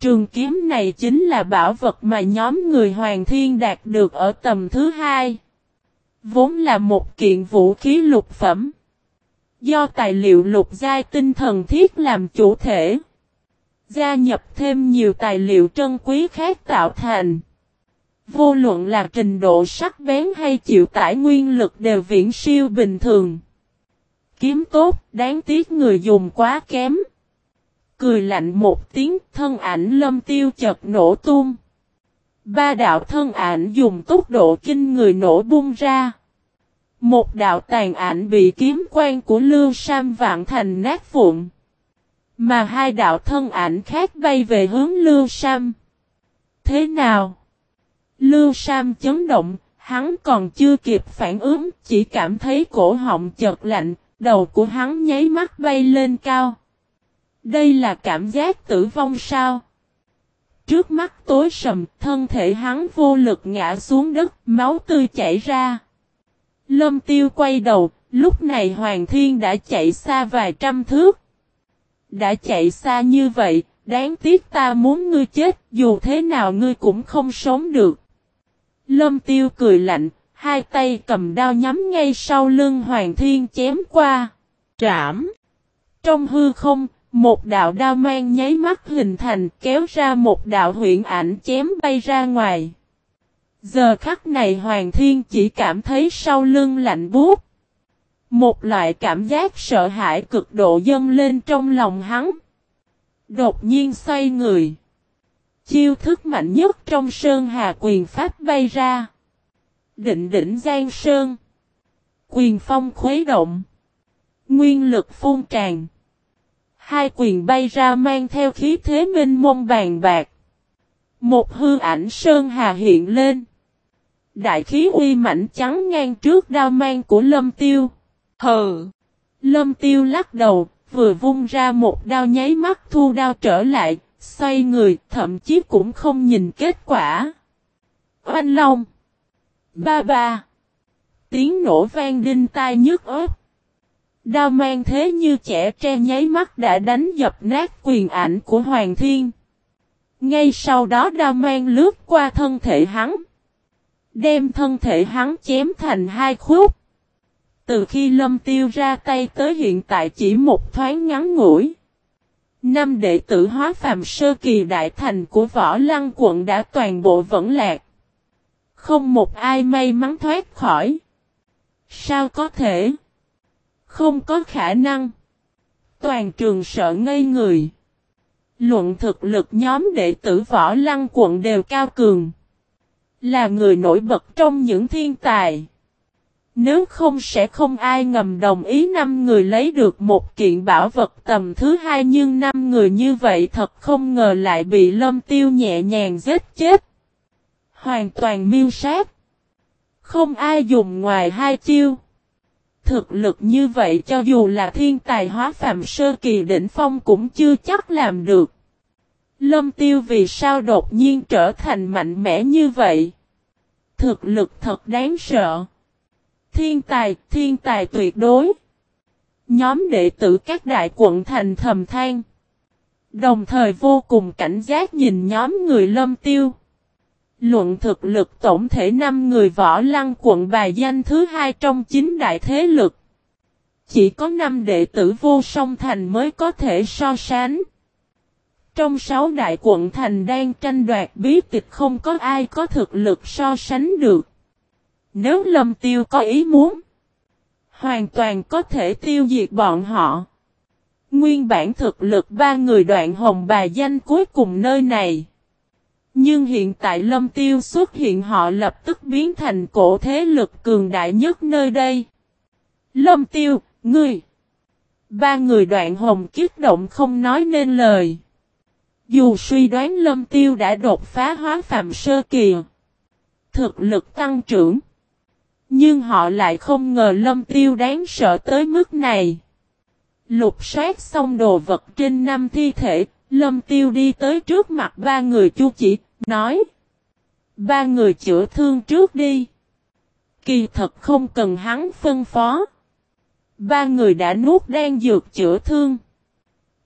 Trường kiếm này chính là bảo vật mà nhóm người Hoàng Thiên đạt được ở tầm thứ hai. Vốn là một kiện vũ khí lục phẩm. Do tài liệu lục giai tinh thần thiết làm chủ thể. Gia nhập thêm nhiều tài liệu trân quý khác tạo thành. Vô luận là trình độ sắc bén hay chịu tải nguyên lực đều viễn siêu bình thường. Kiếm tốt, đáng tiếc người dùng quá kém. Cười lạnh một tiếng thân ảnh lâm tiêu chật nổ tung. Ba đạo thân ảnh dùng tốc độ kinh người nổ bung ra. Một đạo tàn ảnh bị kiếm quan của Lưu Sam vạn thành nát vụn. Mà hai đạo thân ảnh khác bay về hướng Lưu Sam. Thế nào? Lưu Sam chấn động, hắn còn chưa kịp phản ứng, chỉ cảm thấy cổ họng chợt lạnh, đầu của hắn nháy mắt bay lên cao. Đây là cảm giác tử vong sao? Trước mắt tối sầm, thân thể hắn vô lực ngã xuống đất, máu tươi chảy ra. Lâm tiêu quay đầu, lúc này Hoàng Thiên đã chạy xa vài trăm thước. Đã chạy xa như vậy, đáng tiếc ta muốn ngươi chết, dù thế nào ngươi cũng không sống được. Lâm tiêu cười lạnh, hai tay cầm đao nhắm ngay sau lưng Hoàng Thiên chém qua. Trảm! Trong hư không, một đạo đao mang nháy mắt hình thành, kéo ra một đạo huyện ảnh chém bay ra ngoài. Giờ khắc này Hoàng Thiên chỉ cảm thấy sau lưng lạnh buốt. Một loại cảm giác sợ hãi cực độ dâng lên trong lòng hắn. Đột nhiên xoay người. Chiêu thức mạnh nhất trong Sơn Hà quyền pháp bay ra. Định đỉnh Giang Sơn. Quyền phong khuấy động. Nguyên lực phun tràn. Hai quyền bay ra mang theo khí thế minh mông bàn bạc. Một hư ảnh Sơn Hà hiện lên. Đại khí uy mảnh trắng ngang trước đao mang của Lâm Tiêu. Hờ! Lâm Tiêu lắc đầu, vừa vung ra một đao nháy mắt thu đao trở lại, xoay người, thậm chí cũng không nhìn kết quả. Oanh Long! Ba ba! Tiếng nổ vang đinh tai nhức ớt. Đao mang thế như trẻ tre nháy mắt đã đánh dập nát quyền ảnh của Hoàng Thiên. Ngay sau đó đao mang lướt qua thân thể hắn. Đem thân thể hắn chém thành hai khúc. Từ khi lâm tiêu ra tay tới hiện tại chỉ một thoáng ngắn ngủi. Năm đệ tử hóa phàm sơ kỳ đại thành của võ lăng quận đã toàn bộ vẫn lạc. Không một ai may mắn thoát khỏi. Sao có thể? Không có khả năng. Toàn trường sợ ngây người. Luận thực lực nhóm đệ tử võ lăng quận đều cao cường. Là người nổi bật trong những thiên tài. Nếu không sẽ không ai ngầm đồng ý năm người lấy được một kiện bảo vật tầm thứ hai nhưng năm người như vậy thật không ngờ lại bị lâm tiêu nhẹ nhàng giết chết. Hoàn toàn miêu sát. Không ai dùng ngoài hai chiêu. Thực lực như vậy cho dù là thiên tài hóa phạm sơ kỳ đỉnh phong cũng chưa chắc làm được. Lâm tiêu vì sao đột nhiên trở thành mạnh mẽ như vậy? Thực lực thật đáng sợ. Thiên tài, thiên tài tuyệt đối. Nhóm đệ tử các đại quận thành thầm than. Đồng thời vô cùng cảnh giác nhìn nhóm người lâm tiêu. Luận thực lực tổng thể 5 người võ lăng quận bài danh thứ hai trong chín đại thế lực. Chỉ có 5 đệ tử vô song thành mới có thể so sánh. Trong 6 đại quận thành đang tranh đoạt bí tịch không có ai có thực lực so sánh được. Nếu lâm tiêu có ý muốn, hoàn toàn có thể tiêu diệt bọn họ. Nguyên bản thực lực ba người đoạn hồng bà danh cuối cùng nơi này. Nhưng hiện tại lâm tiêu xuất hiện họ lập tức biến thành cổ thế lực cường đại nhất nơi đây. Lâm tiêu, ngươi. Ba người đoạn hồng kiết động không nói nên lời. Dù suy đoán lâm tiêu đã đột phá hóa phạm sơ kỳ. Thực lực tăng trưởng. Nhưng họ lại không ngờ lâm tiêu đáng sợ tới mức này. Lục soát xong đồ vật trên năm thi thể, lâm tiêu đi tới trước mặt ba người chu chỉ, nói. Ba người chữa thương trước đi. Kỳ thật không cần hắn phân phó. Ba người đã nuốt đan dược chữa thương.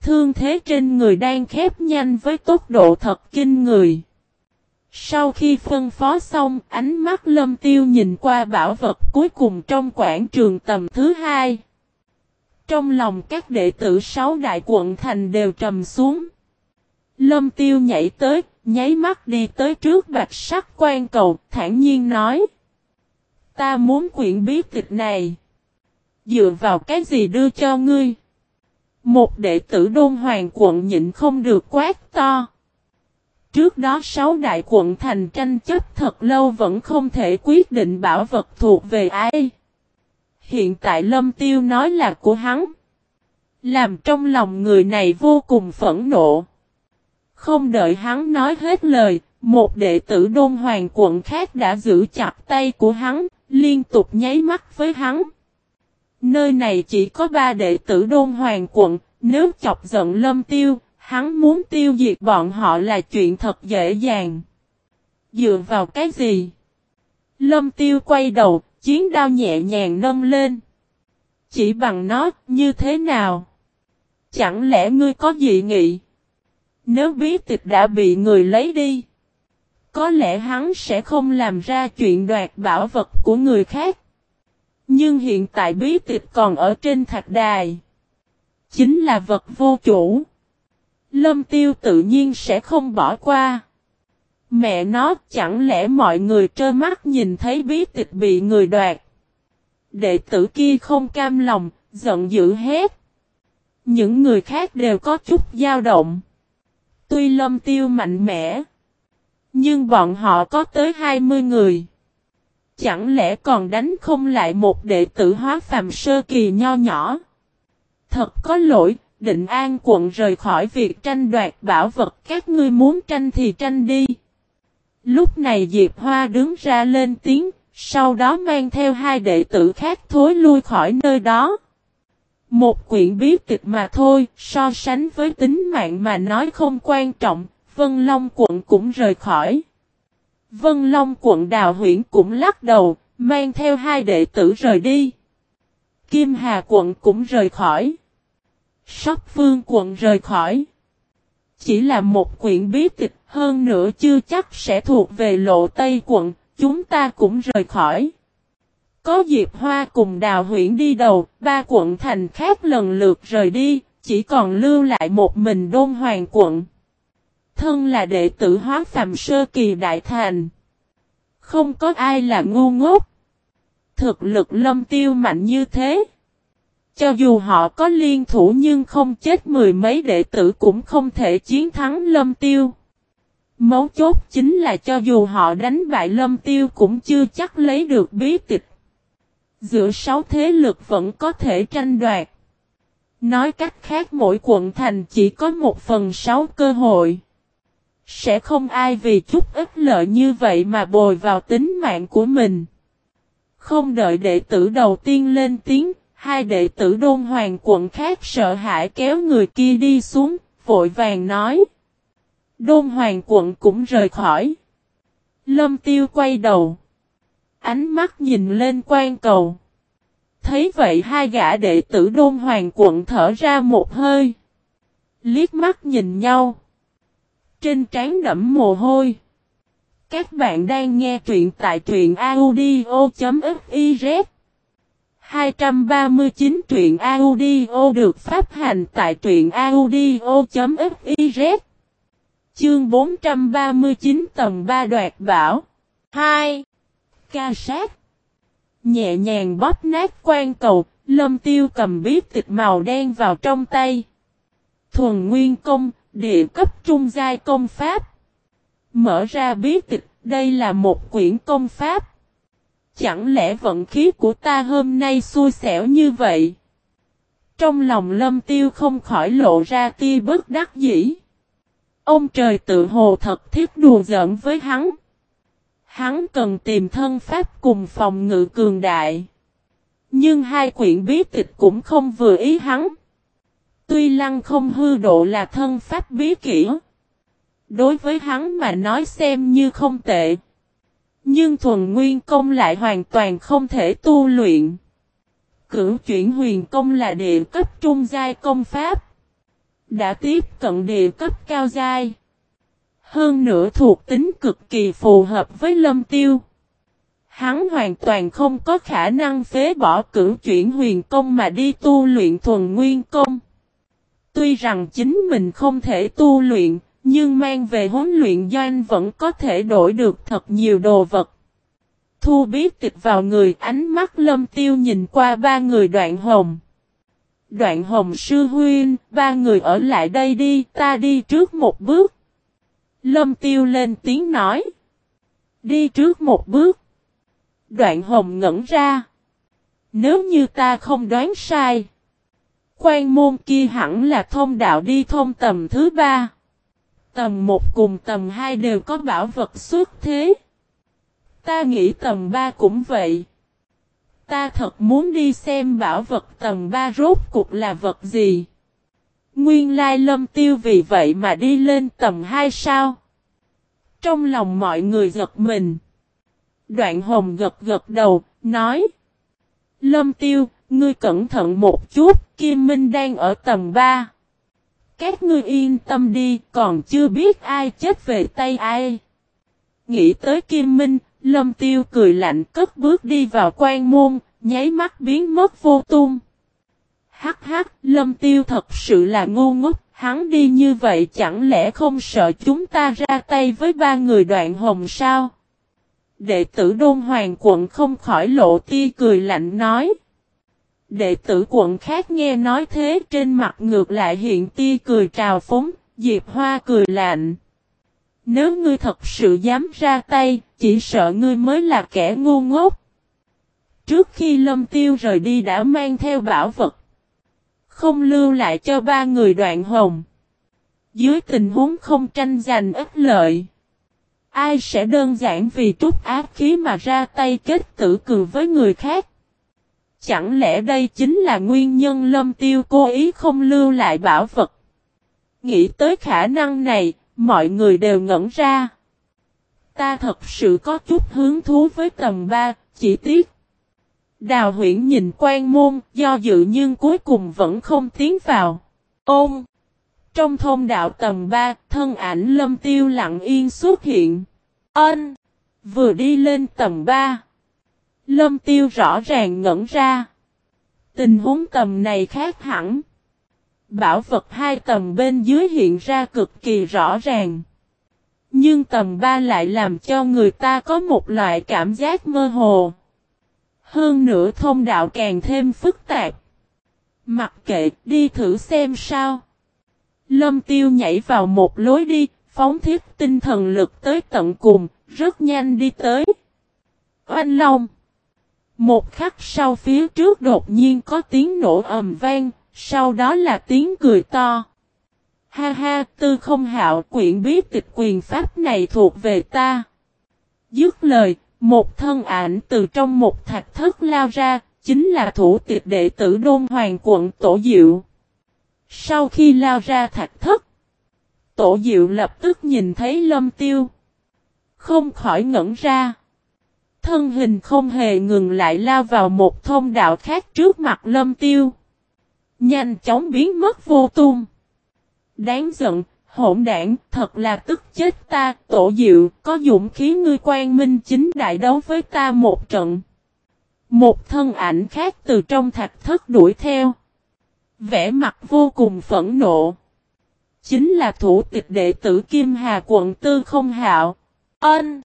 Thương thế trên người đang khép nhanh với tốc độ thật kinh người. Sau khi phân phó xong, ánh mắt lâm tiêu nhìn qua bảo vật cuối cùng trong quảng trường tầm thứ hai. Trong lòng các đệ tử sáu đại quận thành đều trầm xuống. Lâm tiêu nhảy tới, nháy mắt đi tới trước bạch sắc quan cầu, thản nhiên nói. Ta muốn quyển bí tịch này. Dựa vào cái gì đưa cho ngươi? Một đệ tử đôn hoàng quận nhịn không được quát to. Trước đó sáu đại quận thành tranh chấp thật lâu vẫn không thể quyết định bảo vật thuộc về ai. Hiện tại Lâm Tiêu nói là của hắn. Làm trong lòng người này vô cùng phẫn nộ. Không đợi hắn nói hết lời, một đệ tử đôn hoàng quận khác đã giữ chặt tay của hắn, liên tục nháy mắt với hắn. Nơi này chỉ có ba đệ tử đôn hoàng quận, nếu chọc giận lâm tiêu, hắn muốn tiêu diệt bọn họ là chuyện thật dễ dàng. Dựa vào cái gì? Lâm tiêu quay đầu, chiến đao nhẹ nhàng nâng lên. Chỉ bằng nó, như thế nào? Chẳng lẽ ngươi có dị nghị? Nếu bí tịch đã bị người lấy đi, có lẽ hắn sẽ không làm ra chuyện đoạt bảo vật của người khác. Nhưng hiện tại bí tịch còn ở trên thạch đài. Chính là vật vô chủ. Lâm tiêu tự nhiên sẽ không bỏ qua. Mẹ nó chẳng lẽ mọi người trơ mắt nhìn thấy bí tịch bị người đoạt. Đệ tử kia không cam lòng, giận dữ hết. Những người khác đều có chút dao động. Tuy lâm tiêu mạnh mẽ. Nhưng bọn họ có tới 20 người. Chẳng lẽ còn đánh không lại một đệ tử hóa phàm sơ kỳ nho nhỏ. Thật có lỗi, định an quận rời khỏi việc tranh đoạt bảo vật các ngươi muốn tranh thì tranh đi. Lúc này Diệp Hoa đứng ra lên tiếng, sau đó mang theo hai đệ tử khác thối lui khỏi nơi đó. Một quyển bí tịch mà thôi, so sánh với tính mạng mà nói không quan trọng, Vân Long quận cũng rời khỏi. Vân Long quận đào huyện cũng lắc đầu, mang theo hai đệ tử rời đi. Kim Hà quận cũng rời khỏi. Sóc Phương quận rời khỏi. Chỉ là một quyển bí tịch hơn nữa chưa chắc sẽ thuộc về lộ Tây quận, chúng ta cũng rời khỏi. Có Diệp Hoa cùng đào huyện đi đầu, ba quận thành khác lần lượt rời đi, chỉ còn lưu lại một mình đôn hoàng quận. Thân là đệ tử hóa phàm sơ kỳ đại thành. Không có ai là ngu ngốc. Thực lực lâm tiêu mạnh như thế. Cho dù họ có liên thủ nhưng không chết mười mấy đệ tử cũng không thể chiến thắng lâm tiêu. Mấu chốt chính là cho dù họ đánh bại lâm tiêu cũng chưa chắc lấy được bí tịch. Giữa sáu thế lực vẫn có thể tranh đoạt. Nói cách khác mỗi quận thành chỉ có một phần sáu cơ hội. Sẽ không ai vì chút ít lợi như vậy mà bồi vào tính mạng của mình. Không đợi đệ tử đầu tiên lên tiếng, hai đệ tử đôn hoàng quận khác sợ hãi kéo người kia đi xuống, vội vàng nói. Đôn hoàng quận cũng rời khỏi. Lâm tiêu quay đầu. Ánh mắt nhìn lên quan cầu. Thấy vậy hai gã đệ tử đôn hoàng quận thở ra một hơi. Liếc mắt nhìn nhau. Trên trán đẫm mồ hôi. Các bạn đang nghe truyện tại truyện audio.fif 239 truyện audio được phát hành tại truyện audio.fiz Chương 439 tầng 3 đoạt bảo 2. Ca sát Nhẹ nhàng bóp nát quan cầu, lâm tiêu cầm bí tịch màu đen vào trong tay. Thuần nguyên công, địa cấp trung giai công pháp. Mở ra bí tịch, đây là một quyển công pháp. Chẳng lẽ vận khí của ta hôm nay xui xẻo như vậy? Trong lòng lâm tiêu không khỏi lộ ra tia bất đắc dĩ. Ông trời tự hồ thật thiết đùa giỡn với hắn. Hắn cần tìm thân pháp cùng phòng ngự cường đại. Nhưng hai quyển bí tịch cũng không vừa ý hắn. Tuy lăng không hư độ là thân pháp bí kỹ. Đối với hắn mà nói xem như không tệ. Nhưng thuần nguyên công lại hoàn toàn không thể tu luyện. Cửu chuyển huyền công là địa cấp trung giai công pháp. Đã tiếp cận địa cấp cao giai. Hơn nữa thuộc tính cực kỳ phù hợp với lâm tiêu. Hắn hoàn toàn không có khả năng phế bỏ cửu chuyển huyền công mà đi tu luyện thuần nguyên công. Tuy rằng chính mình không thể tu luyện, nhưng mang về huấn luyện doanh vẫn có thể đổi được thật nhiều đồ vật. Thu biết tịch vào người ánh mắt lâm tiêu nhìn qua ba người đoạn hồng. Đoạn hồng sư huyên, ba người ở lại đây đi, ta đi trước một bước. Lâm tiêu lên tiếng nói. Đi trước một bước. Đoạn hồng ngẩn ra. Nếu như ta không đoán sai. Quan môn kia hẳn là thông đạo đi thông tầm thứ ba. Tầm 1 cùng tầm 2 đều có bảo vật xuất thế. Ta nghĩ tầm 3 cũng vậy. Ta thật muốn đi xem bảo vật tầm 3 rốt cuộc là vật gì. Nguyên lai lâm tiêu vì vậy mà đi lên tầm 2 sao. Trong lòng mọi người giật mình. Đoạn hồng gật gật đầu, nói. Lâm tiêu, ngươi cẩn thận một chút, Kim Minh đang ở tầm 3. Các ngươi yên tâm đi, còn chưa biết ai chết về tay ai. Nghĩ tới Kim Minh, Lâm Tiêu cười lạnh cất bước đi vào quan môn, nháy mắt biến mất vô tung. Hắc hắc, Lâm Tiêu thật sự là ngu ngốc, hắn đi như vậy chẳng lẽ không sợ chúng ta ra tay với ba người đoạn hồng sao? Đệ tử Đôn Hoàng quận không khỏi lộ ti cười lạnh nói. Đệ tử quận khác nghe nói thế trên mặt ngược lại hiện tia cười trào phúng, Diệp Hoa cười lạnh. Nếu ngươi thật sự dám ra tay, chỉ sợ ngươi mới là kẻ ngu ngốc. Trước khi lâm tiêu rời đi đã mang theo bảo vật. Không lưu lại cho ba người đoạn hồng. Dưới tình huống không tranh giành ích lợi. Ai sẽ đơn giản vì trút ác khí mà ra tay kết tử cừu với người khác. Chẳng lẽ đây chính là nguyên nhân lâm tiêu cố ý không lưu lại bảo vật? Nghĩ tới khả năng này, mọi người đều ngẩn ra. Ta thật sự có chút hứng thú với tầm 3, chỉ tiếc. Đào huyển nhìn quan môn, do dự nhưng cuối cùng vẫn không tiến vào. Ôm! Trong thôn đạo tầm 3, thân ảnh lâm tiêu lặng yên xuất hiện. Ân! Vừa đi lên tầm 3. Lâm tiêu rõ ràng ngẩn ra. Tình huống tầm này khác hẳn. Bảo vật hai tầm bên dưới hiện ra cực kỳ rõ ràng. Nhưng tầm ba lại làm cho người ta có một loại cảm giác mơ hồ. Hơn nữa thông đạo càng thêm phức tạp. Mặc kệ, đi thử xem sao. Lâm tiêu nhảy vào một lối đi, phóng thiết tinh thần lực tới tận cùng, rất nhanh đi tới. Oanh Long một khắc sau phía trước đột nhiên có tiếng nổ ầm vang, sau đó là tiếng cười to. Ha ha, tư không hạo quyển bí tịch quyền pháp này thuộc về ta. Dứt lời, một thân ảnh từ trong một thạch thất lao ra, chính là thủ tịch đệ tử Đôn Hoàng quận Tổ Diệu. Sau khi lao ra thạch thất, Tổ Diệu lập tức nhìn thấy Lâm Tiêu. Không khỏi ngẩn ra. Thân hình không hề ngừng lại lao vào một thông đạo khác trước mặt Lâm Tiêu. Nhanh chóng biến mất vô tung. Đáng giận, hỗn đảng, thật là tức chết ta, tổ diệu, có dũng khí ngươi quan minh chính đại đấu với ta một trận. Một thân ảnh khác từ trong thạch thất đuổi theo. Vẽ mặt vô cùng phẫn nộ. Chính là thủ tịch đệ tử Kim Hà quận Tư không hạo. Ân!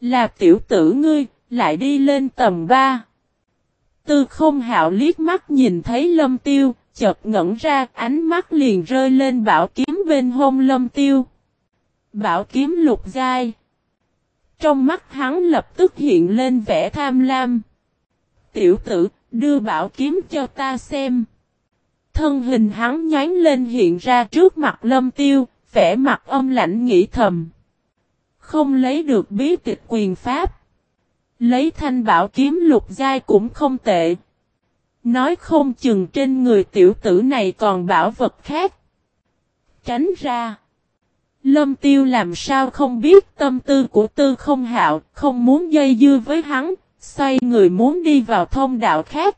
Là tiểu tử ngươi, lại đi lên tầm 3. Tư không hạo liếc mắt nhìn thấy lâm tiêu, chợt ngẩn ra, ánh mắt liền rơi lên bảo kiếm bên hông lâm tiêu. Bảo kiếm lục dai. Trong mắt hắn lập tức hiện lên vẻ tham lam. Tiểu tử, đưa bảo kiếm cho ta xem. Thân hình hắn nhánh lên hiện ra trước mặt lâm tiêu, vẻ mặt âm lạnh nghĩ thầm. Không lấy được bí tịch quyền pháp. Lấy thanh bảo kiếm lục giai cũng không tệ. Nói không chừng trên người tiểu tử này còn bảo vật khác. Tránh ra. Lâm tiêu làm sao không biết tâm tư của tư không hạo, không muốn dây dưa với hắn, xoay người muốn đi vào thông đạo khác.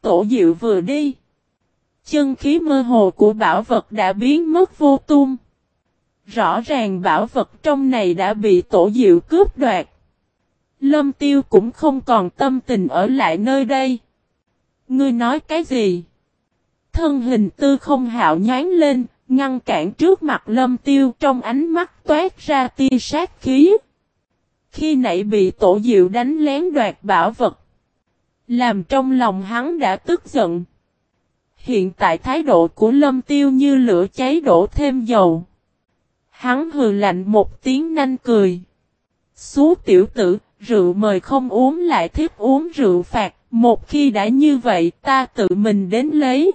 Tổ diệu vừa đi. Chân khí mơ hồ của bảo vật đã biến mất vô tung. Rõ ràng bảo vật trong này đã bị tổ diệu cướp đoạt. Lâm tiêu cũng không còn tâm tình ở lại nơi đây. Ngươi nói cái gì? Thân hình tư không hạo nhán lên, ngăn cản trước mặt lâm tiêu trong ánh mắt toát ra tia sát khí. Khi nãy bị tổ diệu đánh lén đoạt bảo vật. Làm trong lòng hắn đã tức giận. Hiện tại thái độ của lâm tiêu như lửa cháy đổ thêm dầu. Hắn hừ lạnh một tiếng nanh cười. Xú tiểu tử, rượu mời không uống lại thiếp uống rượu phạt, một khi đã như vậy ta tự mình đến lấy.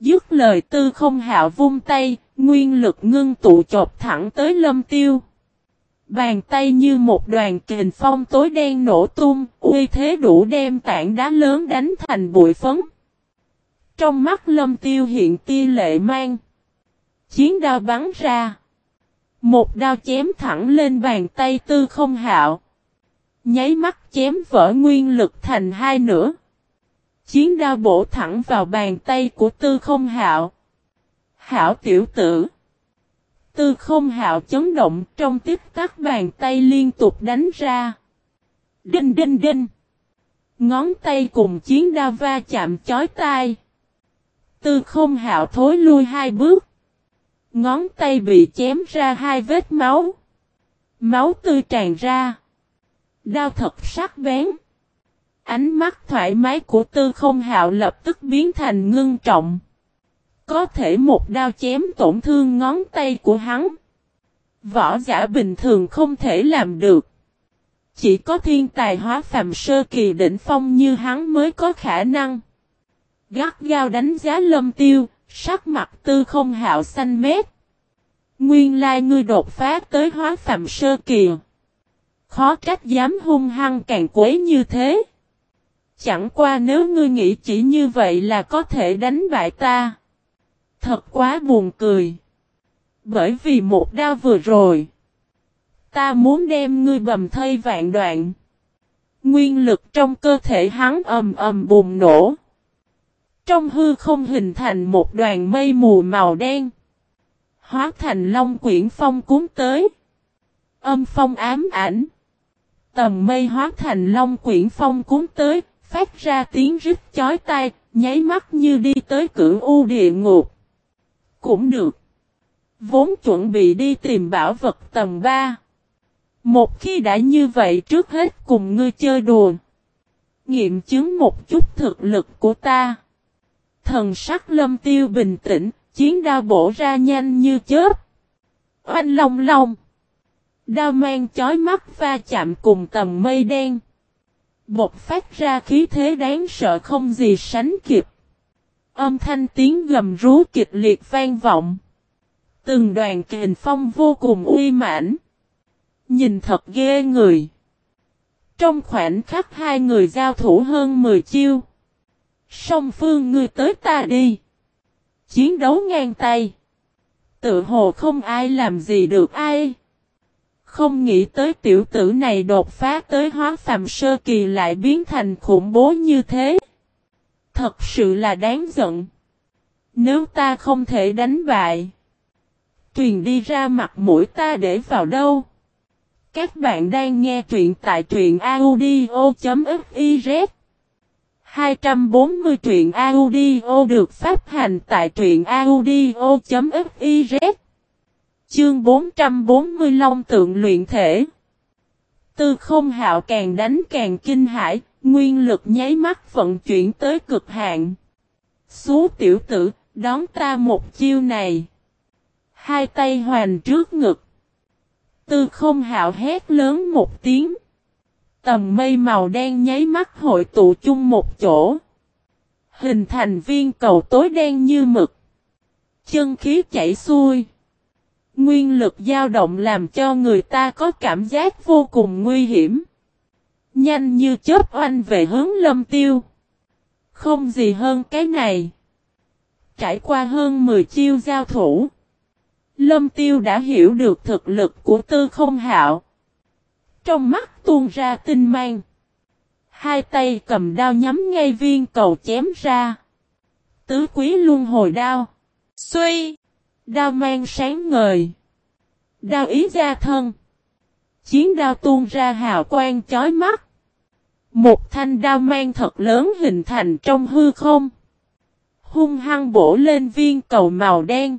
Dứt lời tư không hạo vung tay, nguyên lực ngưng tụ chộp thẳng tới lâm tiêu. Bàn tay như một đoàn kình phong tối đen nổ tung, uy thế đủ đem tảng đá lớn đánh thành bụi phấn. Trong mắt lâm tiêu hiện tia lệ mang. Chiến đao bắn ra. Một đao chém thẳng lên bàn tay tư không hạo. Nháy mắt chém vỡ nguyên lực thành hai nửa. Chiến đao bổ thẳng vào bàn tay của tư không hạo. Hảo tiểu tử. Tư không hạo chấn động trong tiếp các bàn tay liên tục đánh ra. Đinh đinh đinh. Ngón tay cùng chiến đao va chạm chói tai. Tư không hạo thối lui hai bước. Ngón tay bị chém ra hai vết máu. Máu tươi tràn ra. Đao thật sắc bén. Ánh mắt thoải mái của tư không hạo lập tức biến thành ngưng trọng. Có thể một đao chém tổn thương ngón tay của hắn. Võ giả bình thường không thể làm được. Chỉ có thiên tài hóa phàm sơ kỳ đỉnh phong như hắn mới có khả năng. Gắt gao đánh giá lâm tiêu, sắc mặt tư không hạo xanh mét. Nguyên lai ngươi đột phá tới hóa phàm sơ kỳ. Khó trách dám hung hăng càng quấy như thế. Chẳng qua nếu ngươi nghĩ chỉ như vậy là có thể đánh bại ta. Thật quá buồn cười. Bởi vì một đao vừa rồi. Ta muốn đem ngươi bầm thây vạn đoạn. Nguyên lực trong cơ thể hắn ầm ầm bùng nổ. Trong hư không hình thành một đoàn mây mù màu đen. Hóa thành long quyển phong cuốn tới. Âm phong ám ảnh. Tầm mây hóa thành long quyển phong cuốn tới, phát ra tiếng rít chói tai, nháy mắt như đi tới cửa u địa ngục. Cũng được. Vốn chuẩn bị đi tìm bảo vật tầm 3. Một khi đã như vậy trước hết cùng ngươi chơi đùa. Nghiệm chứng một chút thực lực của ta. Thần sắc lâm tiêu bình tĩnh, chiến đao bổ ra nhanh như chớp. Oanh long long. Đao mang chói mắt va chạm cùng tầm mây đen. Bột phát ra khí thế đáng sợ không gì sánh kịp. Âm thanh tiếng gầm rú kịch liệt vang vọng. Từng đoàn kình phong vô cùng uy mãnh. Nhìn thật ghê người. Trong khoảnh khắc hai người giao thủ hơn 10 chiêu. Song phương ngươi tới ta đi. Chiến đấu ngang tay. Tự hồ không ai làm gì được ai. Không nghĩ tới tiểu tử này đột phá tới hóa phàm sơ kỳ lại biến thành khủng bố như thế. Thật sự là đáng giận. Nếu ta không thể đánh bại. Truyền đi ra mặt mũi ta để vào đâu. Các bạn đang nghe truyện tại truyện audio.fiz 240 truyện audio được phát hành tại truyện audio.fiz Chương 440 Long tượng luyện thể Tư không hạo càng đánh càng kinh hãi, nguyên lực nháy mắt vận chuyển tới cực hạn. Xú tiểu tử, đón ta một chiêu này. Hai tay hoàn trước ngực. Tư không hạo hét lớn một tiếng. Tầm mây màu đen nháy mắt hội tụ chung một chỗ. Hình thành viên cầu tối đen như mực. Chân khí chảy xuôi. Nguyên lực dao động làm cho người ta có cảm giác vô cùng nguy hiểm. Nhanh như chớp oanh về hướng lâm tiêu. Không gì hơn cái này. Trải qua hơn 10 chiêu giao thủ. Lâm tiêu đã hiểu được thực lực của tư không hạo. Trong mắt tuôn ra tinh mang. Hai tay cầm đao nhắm ngay viên cầu chém ra. Tứ quý luôn hồi đao. Xuy! Đao mang sáng ngời. Đao ý ra thân. Chiến đao tuôn ra hào quang chói mắt. Một thanh đao mang thật lớn hình thành trong hư không. Hung hăng bổ lên viên cầu màu đen.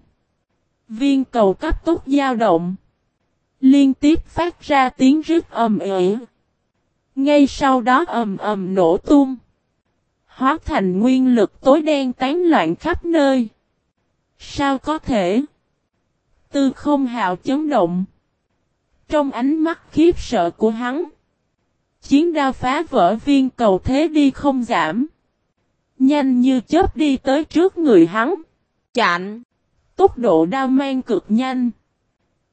Viên cầu cấp tốc dao động. Liên tiếp phát ra tiếng rít ầm ĩ. Ngay sau đó ầm ầm nổ tung. Hóa thành nguyên lực tối đen tán loạn khắp nơi. Sao có thể? Tư không hào chấn động. Trong ánh mắt khiếp sợ của hắn. Chiến đao phá vỡ viên cầu thế đi không giảm. Nhanh như chớp đi tới trước người hắn. Chặn. Tốc độ đao mang cực nhanh.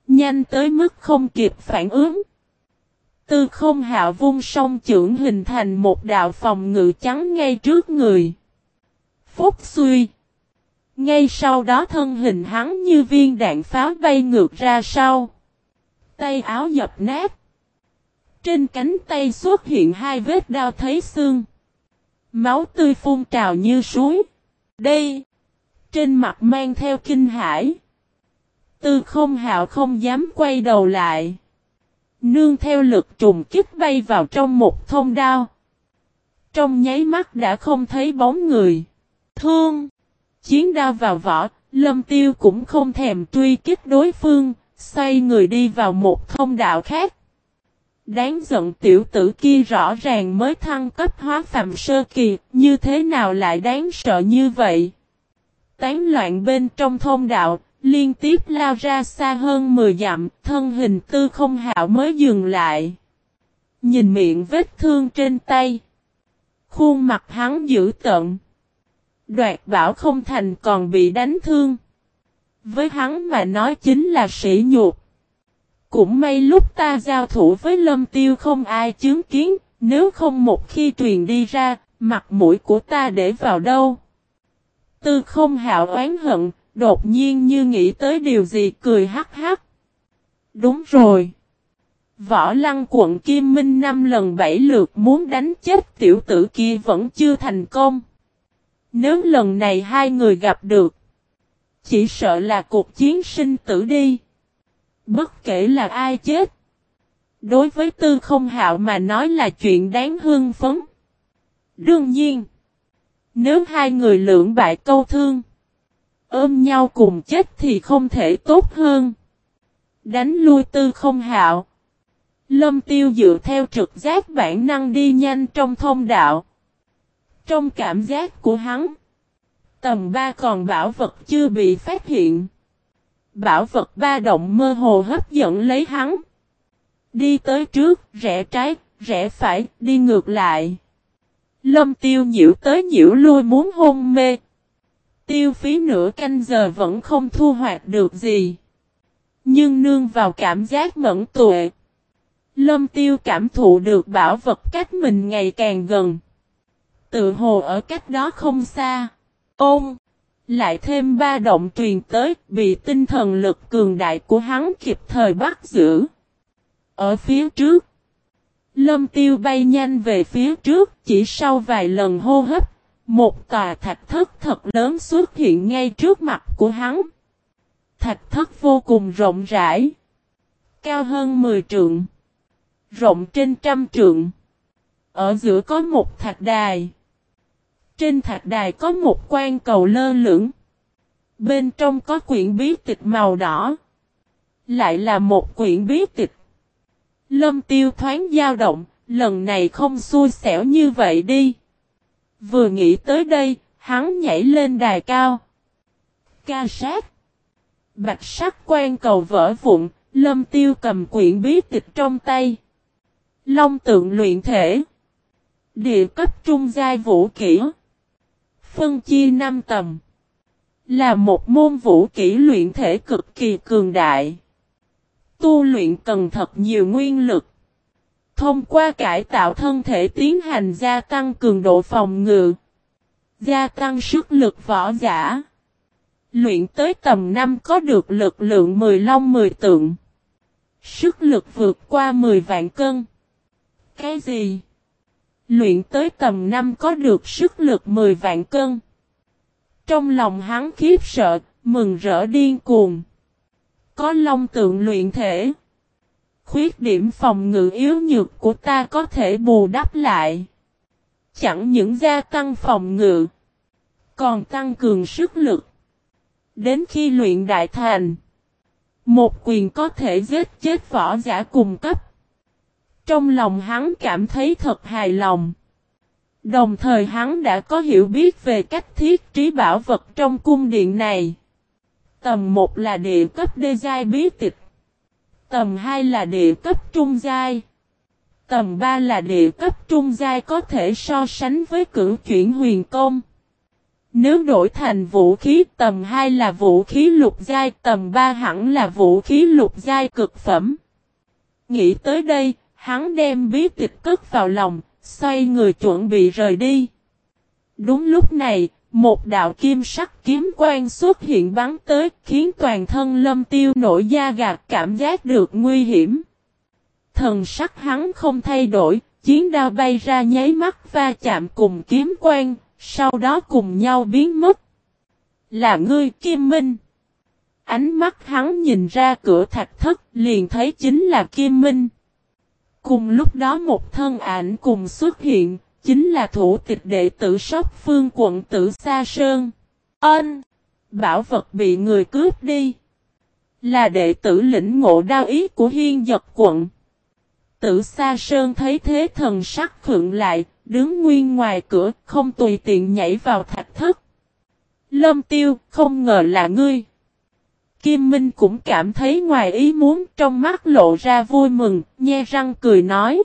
Nhanh tới mức không kịp phản ứng. Tư không hạ vung song trưởng hình thành một đạo phòng ngự trắng ngay trước người. Phúc suy. Ngay sau đó thân hình hắn như viên đạn pháo bay ngược ra sau. Tay áo dập nát. Trên cánh tay xuất hiện hai vết đao thấy xương. Máu tươi phun trào như suối. Đây. Trên mặt mang theo kinh hải. Tư không hạo không dám quay đầu lại. Nương theo lực trùng kích bay vào trong một thông đao. Trong nháy mắt đã không thấy bóng người. Thương. Chiến đao vào vỏ, lâm tiêu cũng không thèm truy kích đối phương, xoay người đi vào một thông đạo khác. Đáng giận tiểu tử kia rõ ràng mới thăng cấp hóa phạm sơ kỳ, như thế nào lại đáng sợ như vậy? Tán loạn bên trong thông đạo, liên tiếp lao ra xa hơn 10 dặm, thân hình tư không hạo mới dừng lại. Nhìn miệng vết thương trên tay. Khuôn mặt hắn dữ tận. Đoạt bảo không thành còn bị đánh thương. Với hắn mà nói chính là sỉ nhục. Cũng may lúc ta giao thủ với lâm tiêu không ai chứng kiến, nếu không một khi truyền đi ra, mặt mũi của ta để vào đâu. Tư không hạo oán hận, đột nhiên như nghĩ tới điều gì cười hắc hắc. Đúng rồi. Võ lăng quận Kim Minh năm lần bảy lượt muốn đánh chết tiểu tử kia vẫn chưa thành công. Nếu lần này hai người gặp được, chỉ sợ là cuộc chiến sinh tử đi. Bất kể là ai chết. Đối với tư không hạo mà nói là chuyện đáng hương phấn. Đương nhiên. Nếu hai người lưỡng bại câu thương. Ôm nhau cùng chết thì không thể tốt hơn. Đánh lui tư không hạo. Lâm tiêu dựa theo trực giác bản năng đi nhanh trong thông đạo. Trong cảm giác của hắn. Tầm 3 còn bảo vật chưa bị phát hiện. Bảo vật ba động mơ hồ hấp dẫn lấy hắn. Đi tới trước, rẽ trái, rẽ phải, đi ngược lại. Lâm tiêu nhiễu tới nhiễu lui muốn hôn mê. Tiêu phí nửa canh giờ vẫn không thu hoạch được gì. Nhưng nương vào cảm giác mẫn tuệ. Lâm tiêu cảm thụ được bảo vật cách mình ngày càng gần. Tự hồ ở cách đó không xa. Ôm. Lại thêm ba động truyền tới, bị tinh thần lực cường đại của hắn kịp thời bắt giữ. Ở phía trước. Lâm tiêu bay nhanh về phía trước, chỉ sau vài lần hô hấp. Một tòa thạch thất thật lớn xuất hiện ngay trước mặt của hắn. Thạch thất vô cùng rộng rãi. Cao hơn 10 trượng. Rộng trên trăm trượng. Ở giữa có một thạch đài. Trên thạch đài có một quan cầu lơ lửng. Bên trong có quyển bí tịch màu đỏ. Lại là một quyển bí tịch. Lâm tiêu thoáng dao động, lần này không xui xẻo như vậy đi. Vừa nghĩ tới đây, hắn nhảy lên đài cao. Ca sát. Bạch sắc quan cầu vỡ vụn, lâm tiêu cầm quyển bí tịch trong tay. Long tượng luyện thể. Địa cấp trung giai vũ kỹ. Phân chia năm tầm. Là một môn vũ kỹ luyện thể cực kỳ cường đại. Tu luyện cần thật nhiều nguyên lực. Thông qua cải tạo thân thể tiến hành gia tăng cường độ phòng ngự. Gia tăng sức lực võ giả. Luyện tới tầm 5 có được lực lượng 10 long 10 tượng. Sức lực vượt qua 10 vạn cân. Cái gì? Luyện tới tầm 5 có được sức lực 10 vạn cân. Trong lòng hắn khiếp sợ, mừng rỡ điên cuồng. Có long tượng luyện thể. Khuyết điểm phòng ngự yếu nhược của ta có thể bù đắp lại. Chẳng những gia tăng phòng ngự, còn tăng cường sức lực. Đến khi luyện đại thành, một quyền có thể giết chết võ giả cùng cấp. Trong lòng hắn cảm thấy thật hài lòng. Đồng thời hắn đã có hiểu biết về cách thiết trí bảo vật trong cung điện này. Tầm 1 là địa cấp đê giai bí tịch. Tầm 2 là địa cấp trung giai. Tầm 3 là địa cấp trung giai có thể so sánh với cử chuyển huyền công. Nếu đổi thành vũ khí tầm 2 là vũ khí lục giai, tầm 3 hẳn là vũ khí lục giai cực phẩm. Nghĩ tới đây, hắn đem bí tịch cất vào lòng, xoay người chuẩn bị rời đi. Đúng lúc này, một đạo kim sắc kiếm quang xuất hiện bắn tới khiến toàn thân lâm tiêu nổi da gạt cảm giác được nguy hiểm. Thần sắc hắn không thay đổi, chiến đao bay ra nháy mắt va chạm cùng kiếm quang, sau đó cùng nhau biến mất. Là ngươi Kim Minh. Ánh mắt hắn nhìn ra cửa thạch thất liền thấy chính là Kim Minh. Cùng lúc đó một thân ảnh cùng xuất hiện, chính là thủ tịch đệ tử sóc phương quận tử Sa Sơn. Ân! Bảo vật bị người cướp đi. Là đệ tử lĩnh ngộ đao ý của hiên giật quận. Tử Sa Sơn thấy thế thần sắc khượng lại, đứng nguyên ngoài cửa, không tùy tiện nhảy vào thạch thất. Lâm tiêu, không ngờ là ngươi. Kim Minh cũng cảm thấy ngoài ý muốn trong mắt lộ ra vui mừng, nhe răng cười nói.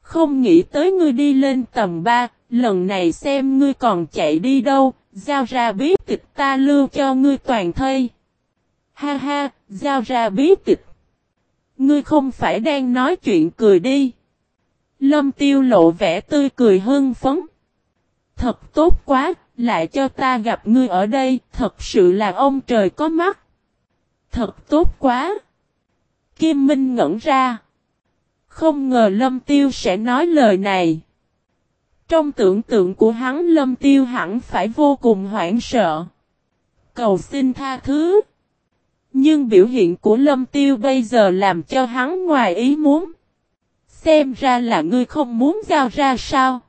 Không nghĩ tới ngươi đi lên tầm 3, lần này xem ngươi còn chạy đi đâu, giao ra bí tịch ta lưu cho ngươi toàn thây. Ha ha, giao ra bí tịch. Ngươi không phải đang nói chuyện cười đi. Lâm tiêu lộ vẻ tươi cười hưng phấn. Thật tốt quá, lại cho ta gặp ngươi ở đây, thật sự là ông trời có mắt. Thật tốt quá. Kim Minh ngẩn ra. Không ngờ Lâm Tiêu sẽ nói lời này. Trong tưởng tượng của hắn, Lâm Tiêu hẳn phải vô cùng hoảng sợ. Cầu xin tha thứ. Nhưng biểu hiện của Lâm Tiêu bây giờ làm cho hắn ngoài ý muốn. Xem ra là ngươi không muốn giao ra sao.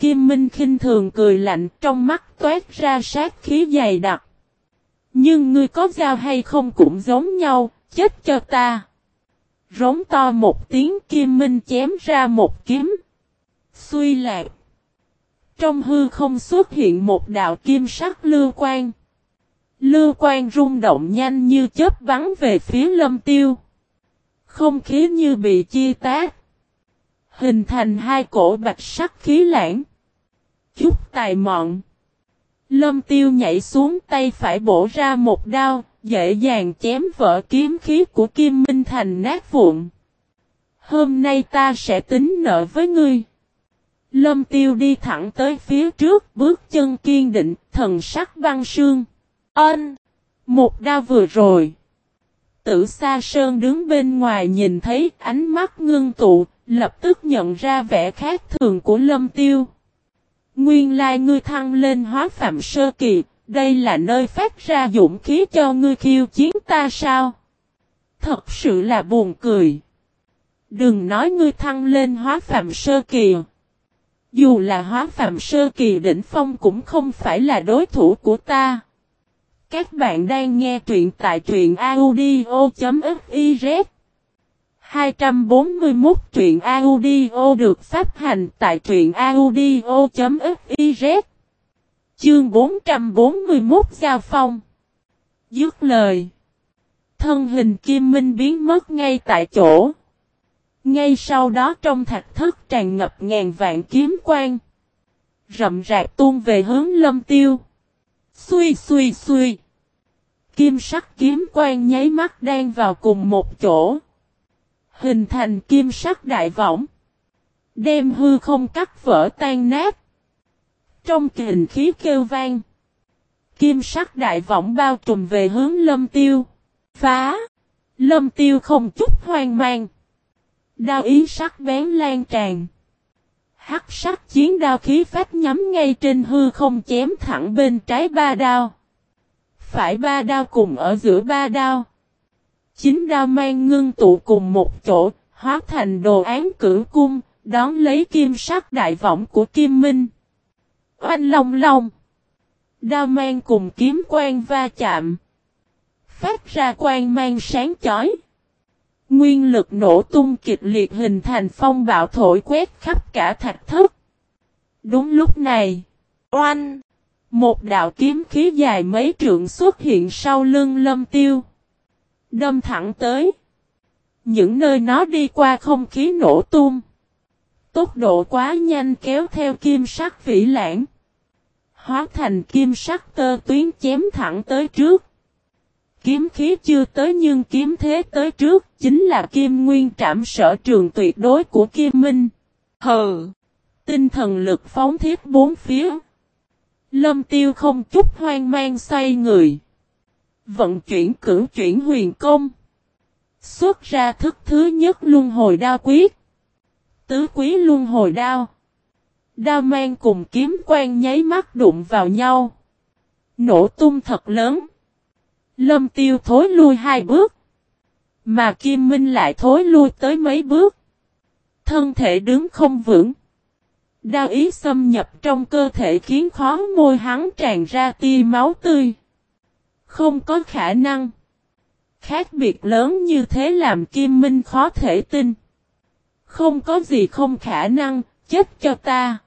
Kim Minh khinh thường cười lạnh, trong mắt toát ra sát khí dày đặc. Nhưng ngươi có dao hay không cũng giống nhau, chết cho ta. Rống to một tiếng kim minh chém ra một kiếm. Xuy lạc. Trong hư không xuất hiện một đạo kim sắc lưu quan. Lưu quan rung động nhanh như chớp bắn về phía lâm tiêu. Không khí như bị chia tác. Hình thành hai cổ bạch sắc khí lãng. Chút tài mọn. Lâm tiêu nhảy xuống tay phải bổ ra một đao, dễ dàng chém vỡ kiếm khí của Kim Minh Thành nát vụn. Hôm nay ta sẽ tính nợ với ngươi. Lâm tiêu đi thẳng tới phía trước, bước chân kiên định, thần sắc băng sương. Ân! Một đao vừa rồi. Tử Sa Sơn đứng bên ngoài nhìn thấy ánh mắt ngưng tụ, lập tức nhận ra vẻ khác thường của Lâm Tiêu. Nguyên lai ngươi thăng lên hóa phạm sơ kỳ, đây là nơi phát ra dũng khí cho ngươi khiêu chiến ta sao? Thật sự là buồn cười. Đừng nói ngươi thăng lên hóa phạm sơ kỳ. Dù là hóa phạm sơ kỳ đỉnh phong cũng không phải là đối thủ của ta. Các bạn đang nghe truyện tại truyện audio.fif 241 truyện audio được phát hành tại truyện audio.fiz Chương 441 Giao Phong Dứt lời, Thân hình Kim Minh biến mất ngay tại chỗ. Ngay sau đó trong thạch thất tràn ngập ngàn vạn kiếm quang. Rậm rạc tuôn về hướng lâm tiêu. Xui xui xui Kim sắc kiếm quang nháy mắt đang vào cùng một chỗ. Hình thành kim sắc đại võng. Đem hư không cắt vỡ tan nát. Trong kình khí kêu vang. Kim sắc đại võng bao trùm về hướng lâm tiêu. Phá. Lâm tiêu không chút hoang mang. Đao ý sắc bén lan tràn. Hắc sắc chiến đao khí phách nhắm ngay trên hư không chém thẳng bên trái ba đao. Phải ba đao cùng ở giữa ba đao. Chính đao mang ngưng tụ cùng một chỗ, hóa thành đồ án cử cung, đón lấy kim sắc đại võng của Kim Minh. Oanh long long. Đao mang cùng kiếm quang va chạm. Phát ra quang mang sáng chói. Nguyên lực nổ tung kịch liệt hình thành phong bạo thổi quét khắp cả thạch thất. Đúng lúc này, oanh, một đạo kiếm khí dài mấy trượng xuất hiện sau lưng lâm tiêu. Đâm thẳng tới. Những nơi nó đi qua không khí nổ tung. Tốc độ quá nhanh kéo theo kim sắc vĩ lãng. Hóa thành kim sắc tơ tuyến chém thẳng tới trước. Kiếm khí chưa tới nhưng kiếm thế tới trước chính là kim nguyên trảm sở trường tuyệt đối của kim minh. Hờ! Tinh thần lực phóng thiết bốn phía. Lâm tiêu không chút hoang mang xoay người. Vận chuyển cửu chuyển huyền công. Xuất ra thức thứ nhất luân hồi đao quyết. Tứ quý luân hồi đao. Đao mang cùng kiếm quang nháy mắt đụng vào nhau. Nổ tung thật lớn. Lâm tiêu thối lui hai bước. Mà Kim Minh lại thối lui tới mấy bước. Thân thể đứng không vững. Đao ý xâm nhập trong cơ thể khiến khó môi hắn tràn ra tia máu tươi. Không có khả năng. Khác biệt lớn như thế làm Kim Minh khó thể tin. Không có gì không khả năng, chết cho ta.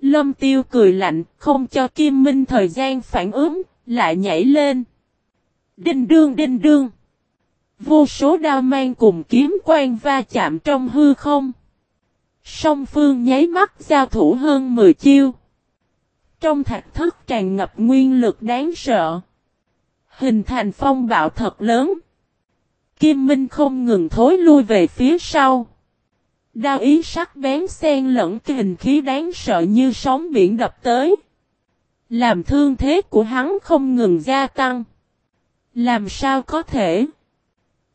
Lâm Tiêu cười lạnh, không cho Kim Minh thời gian phản ứng, lại nhảy lên. Đinh đương đinh đương. Vô số đao mang cùng kiếm quang va chạm trong hư không. Song phương nháy mắt giao thủ hơn 10 chiêu. Trong thạch thất tràn ngập nguyên lực đáng sợ. Hình thành phong bạo thật lớn. Kim Minh không ngừng thối lui về phía sau. Đao ý sắc bén xen lẫn kình khí đáng sợ như sóng biển đập tới. Làm thương thế của hắn không ngừng gia tăng. Làm sao có thể?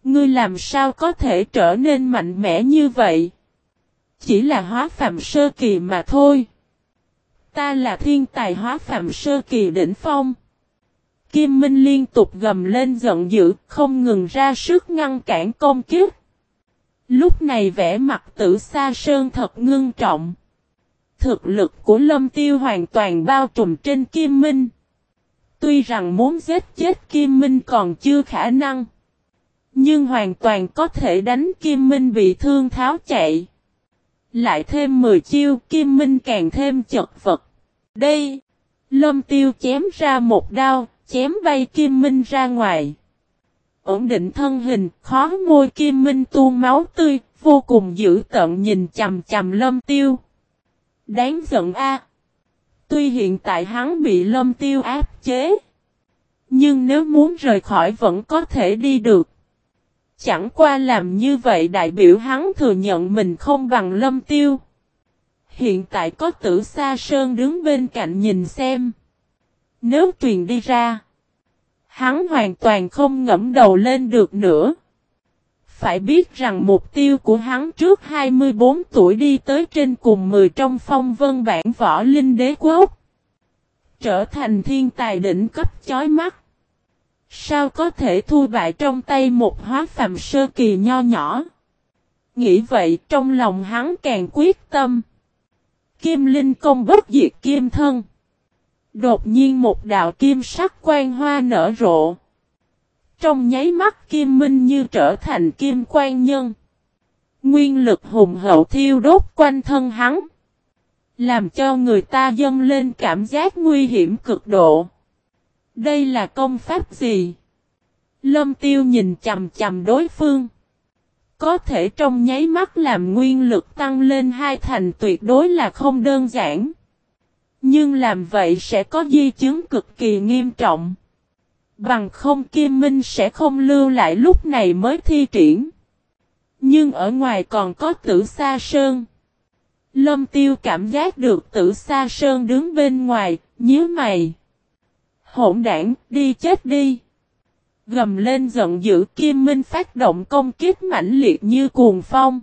Ngươi làm sao có thể trở nên mạnh mẽ như vậy? Chỉ là hóa phạm sơ kỳ mà thôi. Ta là thiên tài hóa phạm sơ kỳ đỉnh phong. Kim Minh liên tục gầm lên giận dữ, không ngừng ra sức ngăn cản công kiếp. Lúc này vẻ mặt tử sa sơn thật ngưng trọng. Thực lực của Lâm Tiêu hoàn toàn bao trùm trên Kim Minh. Tuy rằng muốn giết chết Kim Minh còn chưa khả năng. Nhưng hoàn toàn có thể đánh Kim Minh bị thương tháo chạy. Lại thêm 10 chiêu Kim Minh càng thêm chật vật. Đây, Lâm Tiêu chém ra một đao, chém bay Kim Minh ra ngoài. Ổn định thân hình, khó môi Kim Minh tuôn máu tươi, vô cùng dữ tận nhìn chầm chầm Lâm Tiêu. Đáng giận a. Tuy hiện tại hắn bị Lâm Tiêu áp chế, nhưng nếu muốn rời khỏi vẫn có thể đi được. Chẳng qua làm như vậy đại biểu hắn thừa nhận mình không bằng Lâm Tiêu. Hiện tại có tử Sa Sơn đứng bên cạnh nhìn xem. Nếu truyền đi ra, hắn hoàn toàn không ngẫm đầu lên được nữa. Phải biết rằng mục tiêu của hắn trước 24 tuổi đi tới trên cùng 10 trong phong vân bản võ linh đế quốc. Trở thành thiên tài đỉnh cấp chói mắt. Sao có thể thua bại trong tay một hóa phàm sơ kỳ nho nhỏ? Nghĩ vậy trong lòng hắn càng quyết tâm. Kim Linh công bất diệt kim thân. Đột nhiên một đạo kim sắc quang hoa nở rộ. Trong nháy mắt kim minh như trở thành kim quan nhân. Nguyên lực hùng hậu thiêu đốt quanh thân hắn. Làm cho người ta dâng lên cảm giác nguy hiểm cực độ. Đây là công pháp gì? Lâm tiêu nhìn chầm chầm đối phương. Có thể trong nháy mắt làm nguyên lực tăng lên hai thành tuyệt đối là không đơn giản. Nhưng làm vậy sẽ có di chứng cực kỳ nghiêm trọng. Bằng không Kim Minh sẽ không lưu lại lúc này mới thi triển. Nhưng ở ngoài còn có tử Sa Sơn. Lâm Tiêu cảm giác được tử Sa Sơn đứng bên ngoài, nhíu mày. Hỗn đảng, đi chết đi. Gầm lên giận dữ Kim Minh phát động công kích mãnh liệt như cuồng phong.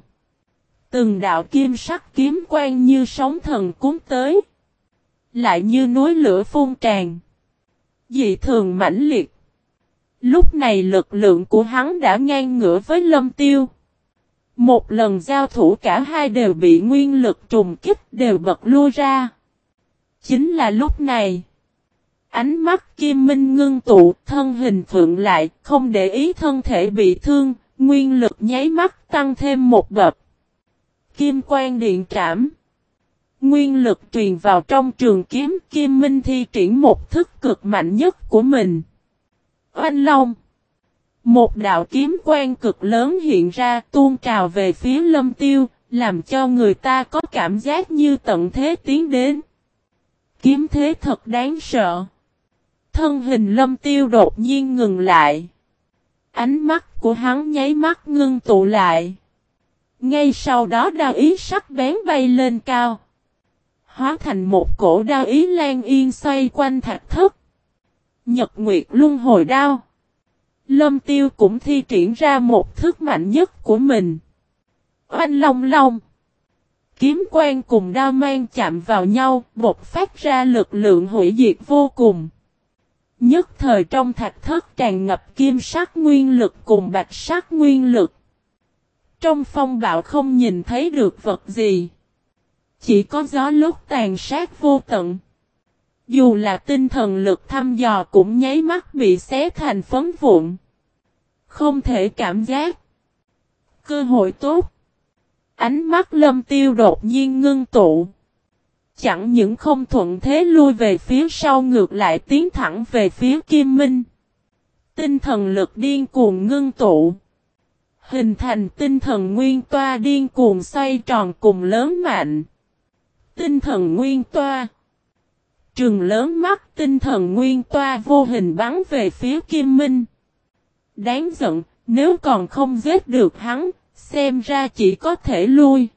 Từng đạo kim sắc kiếm quang như sóng thần cuốn tới. Lại như núi lửa phun tràn. Dị thường mãnh liệt. Lúc này lực lượng của hắn đã ngang ngửa với lâm tiêu. Một lần giao thủ cả hai đều bị nguyên lực trùng kích đều bật lua ra. Chính là lúc này. Ánh mắt kim minh ngưng tụ, thân hình phượng lại, không để ý thân thể bị thương, nguyên lực nháy mắt tăng thêm một bậc. Kim quang điện trảm. Nguyên lực truyền vào trong trường kiếm, kim minh thi triển một thức cực mạnh nhất của mình. Oanh Long Một đạo kiếm quen cực lớn hiện ra tuôn trào về phía lâm tiêu, làm cho người ta có cảm giác như tận thế tiến đến. Kiếm thế thật đáng sợ. Thân hình lâm tiêu đột nhiên ngừng lại. Ánh mắt của hắn nháy mắt ngưng tụ lại. Ngay sau đó đao ý sắc bén bay lên cao. Hóa thành một cổ đao ý lan yên xoay quanh thạch thất. Nhật Nguyệt luân hồi đao. Lâm tiêu cũng thi triển ra một thức mạnh nhất của mình. Oanh long long. Kiếm quan cùng đao mang chạm vào nhau, bột phát ra lực lượng hủy diệt vô cùng. Nhất thời trong thạch thất tràn ngập kim sắc nguyên lực cùng bạch sắc nguyên lực. Trong phong bạo không nhìn thấy được vật gì. Chỉ có gió lúc tàn sát vô tận. Dù là tinh thần lực thăm dò cũng nháy mắt bị xé thành phấn vụn. Không thể cảm giác. Cơ hội tốt. Ánh mắt lâm tiêu đột nhiên ngưng tụ. Chẳng những không thuận thế lui về phía sau ngược lại tiến thẳng về phía Kim Minh. Tinh thần lực điên cuồng ngưng tụ. Hình thành tinh thần nguyên toa điên cuồng xoay tròn cùng lớn mạnh. Tinh thần nguyên toa. Trường lớn mắt tinh thần nguyên toa vô hình bắn về phía Kim Minh. Đáng giận, nếu còn không giết được hắn, xem ra chỉ có thể lui.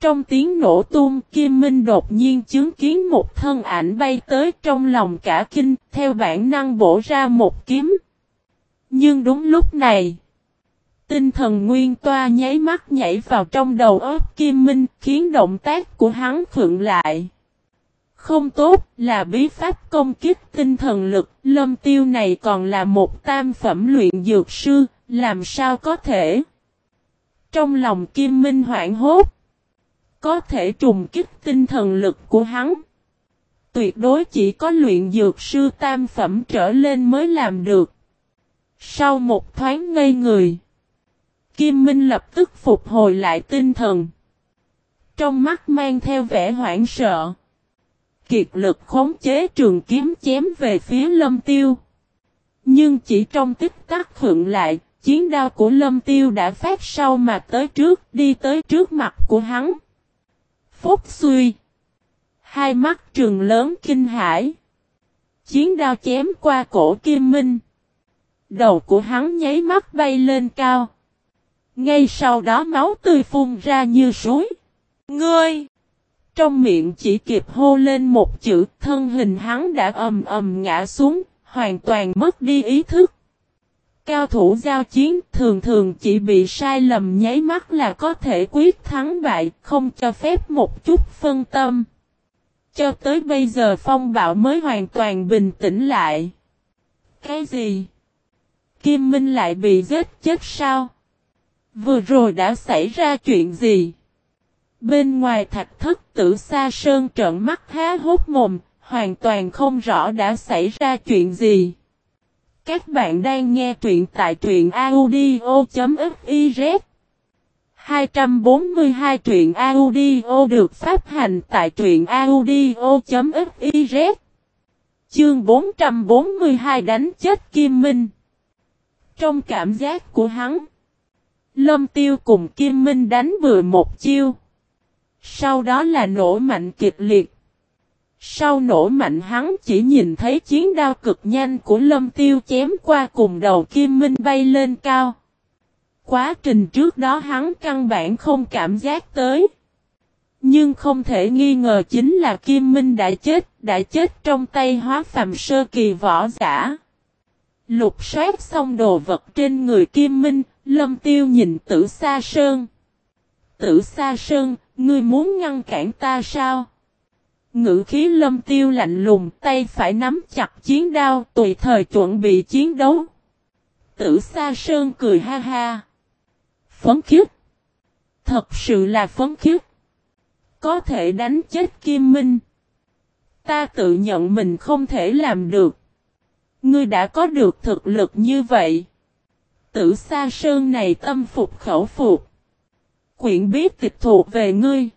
Trong tiếng nổ tung, Kim Minh đột nhiên chứng kiến một thân ảnh bay tới trong lòng cả kinh, theo bản năng bổ ra một kiếm. Nhưng đúng lúc này, tinh thần nguyên toa nháy mắt nhảy vào trong đầu ớt Kim Minh, khiến động tác của hắn phượng lại. Không tốt, là bí pháp công kích tinh thần lực, lâm tiêu này còn là một tam phẩm luyện dược sư, làm sao có thể? Trong lòng Kim Minh hoảng hốt, có thể trùng kích tinh thần lực của hắn. Tuyệt đối chỉ có luyện dược sư tam phẩm trở lên mới làm được. Sau một thoáng ngây người, Kim Minh lập tức phục hồi lại tinh thần. Trong mắt mang theo vẻ hoảng sợ. Kiệt lực khống chế trường kiếm chém về phía lâm tiêu. Nhưng chỉ trong tích tắc khựng lại, chiến đao của lâm tiêu đã phát sau mà tới trước, đi tới trước mặt của hắn. Phúc suy. Hai mắt trường lớn kinh hãi. Chiến đao chém qua cổ kim minh. Đầu của hắn nháy mắt bay lên cao. Ngay sau đó máu tươi phun ra như suối. Ngươi! Trong miệng chỉ kịp hô lên một chữ thân hình hắn đã ầm ầm ngã xuống, hoàn toàn mất đi ý thức. Cao thủ giao chiến thường thường chỉ bị sai lầm nháy mắt là có thể quyết thắng bại, không cho phép một chút phân tâm. Cho tới bây giờ phong bạo mới hoàn toàn bình tĩnh lại. Cái gì? Kim Minh lại bị giết chết sao? Vừa rồi đã xảy ra chuyện gì? Bên ngoài thạch thất tử xa sơn trợn mắt há hốt mồm, hoàn toàn không rõ đã xảy ra chuyện gì. Các bạn đang nghe truyện tại truyện audio.fiz 242 truyện audio được phát hành tại truyện audio.fiz Chương 442 đánh chết Kim Minh Trong cảm giác của hắn Lâm Tiêu cùng Kim Minh đánh vừa một chiêu Sau đó là nổ mạnh kịch liệt sau nổ mạnh hắn chỉ nhìn thấy chiến đao cực nhanh của lâm tiêu chém qua cùng đầu kim minh bay lên cao. Quá trình trước đó hắn căn bản không cảm giác tới. Nhưng không thể nghi ngờ chính là Kim Minh đã chết, đã chết trong tay hóa phàm sơ kỳ võ giả. Lục soát xong đồ vật trên người Kim Minh, Lâm Tiêu nhìn tử xa sơn. Tử Sa Sơn, ngươi muốn ngăn cản ta sao? Ngữ khí lâm tiêu lạnh lùng, tay phải nắm chặt chiến đao, tùy thời chuẩn bị chiến đấu. Tử Sa Sơn cười ha ha. Phấn khiếp. Thật sự là phấn khiếp. Có thể đánh chết Kim Minh. Ta tự nhận mình không thể làm được. Ngươi đã có được thực lực như vậy. Tử Sa Sơn này tâm phục khẩu phục. Quyển bí tịch thuộc về ngươi.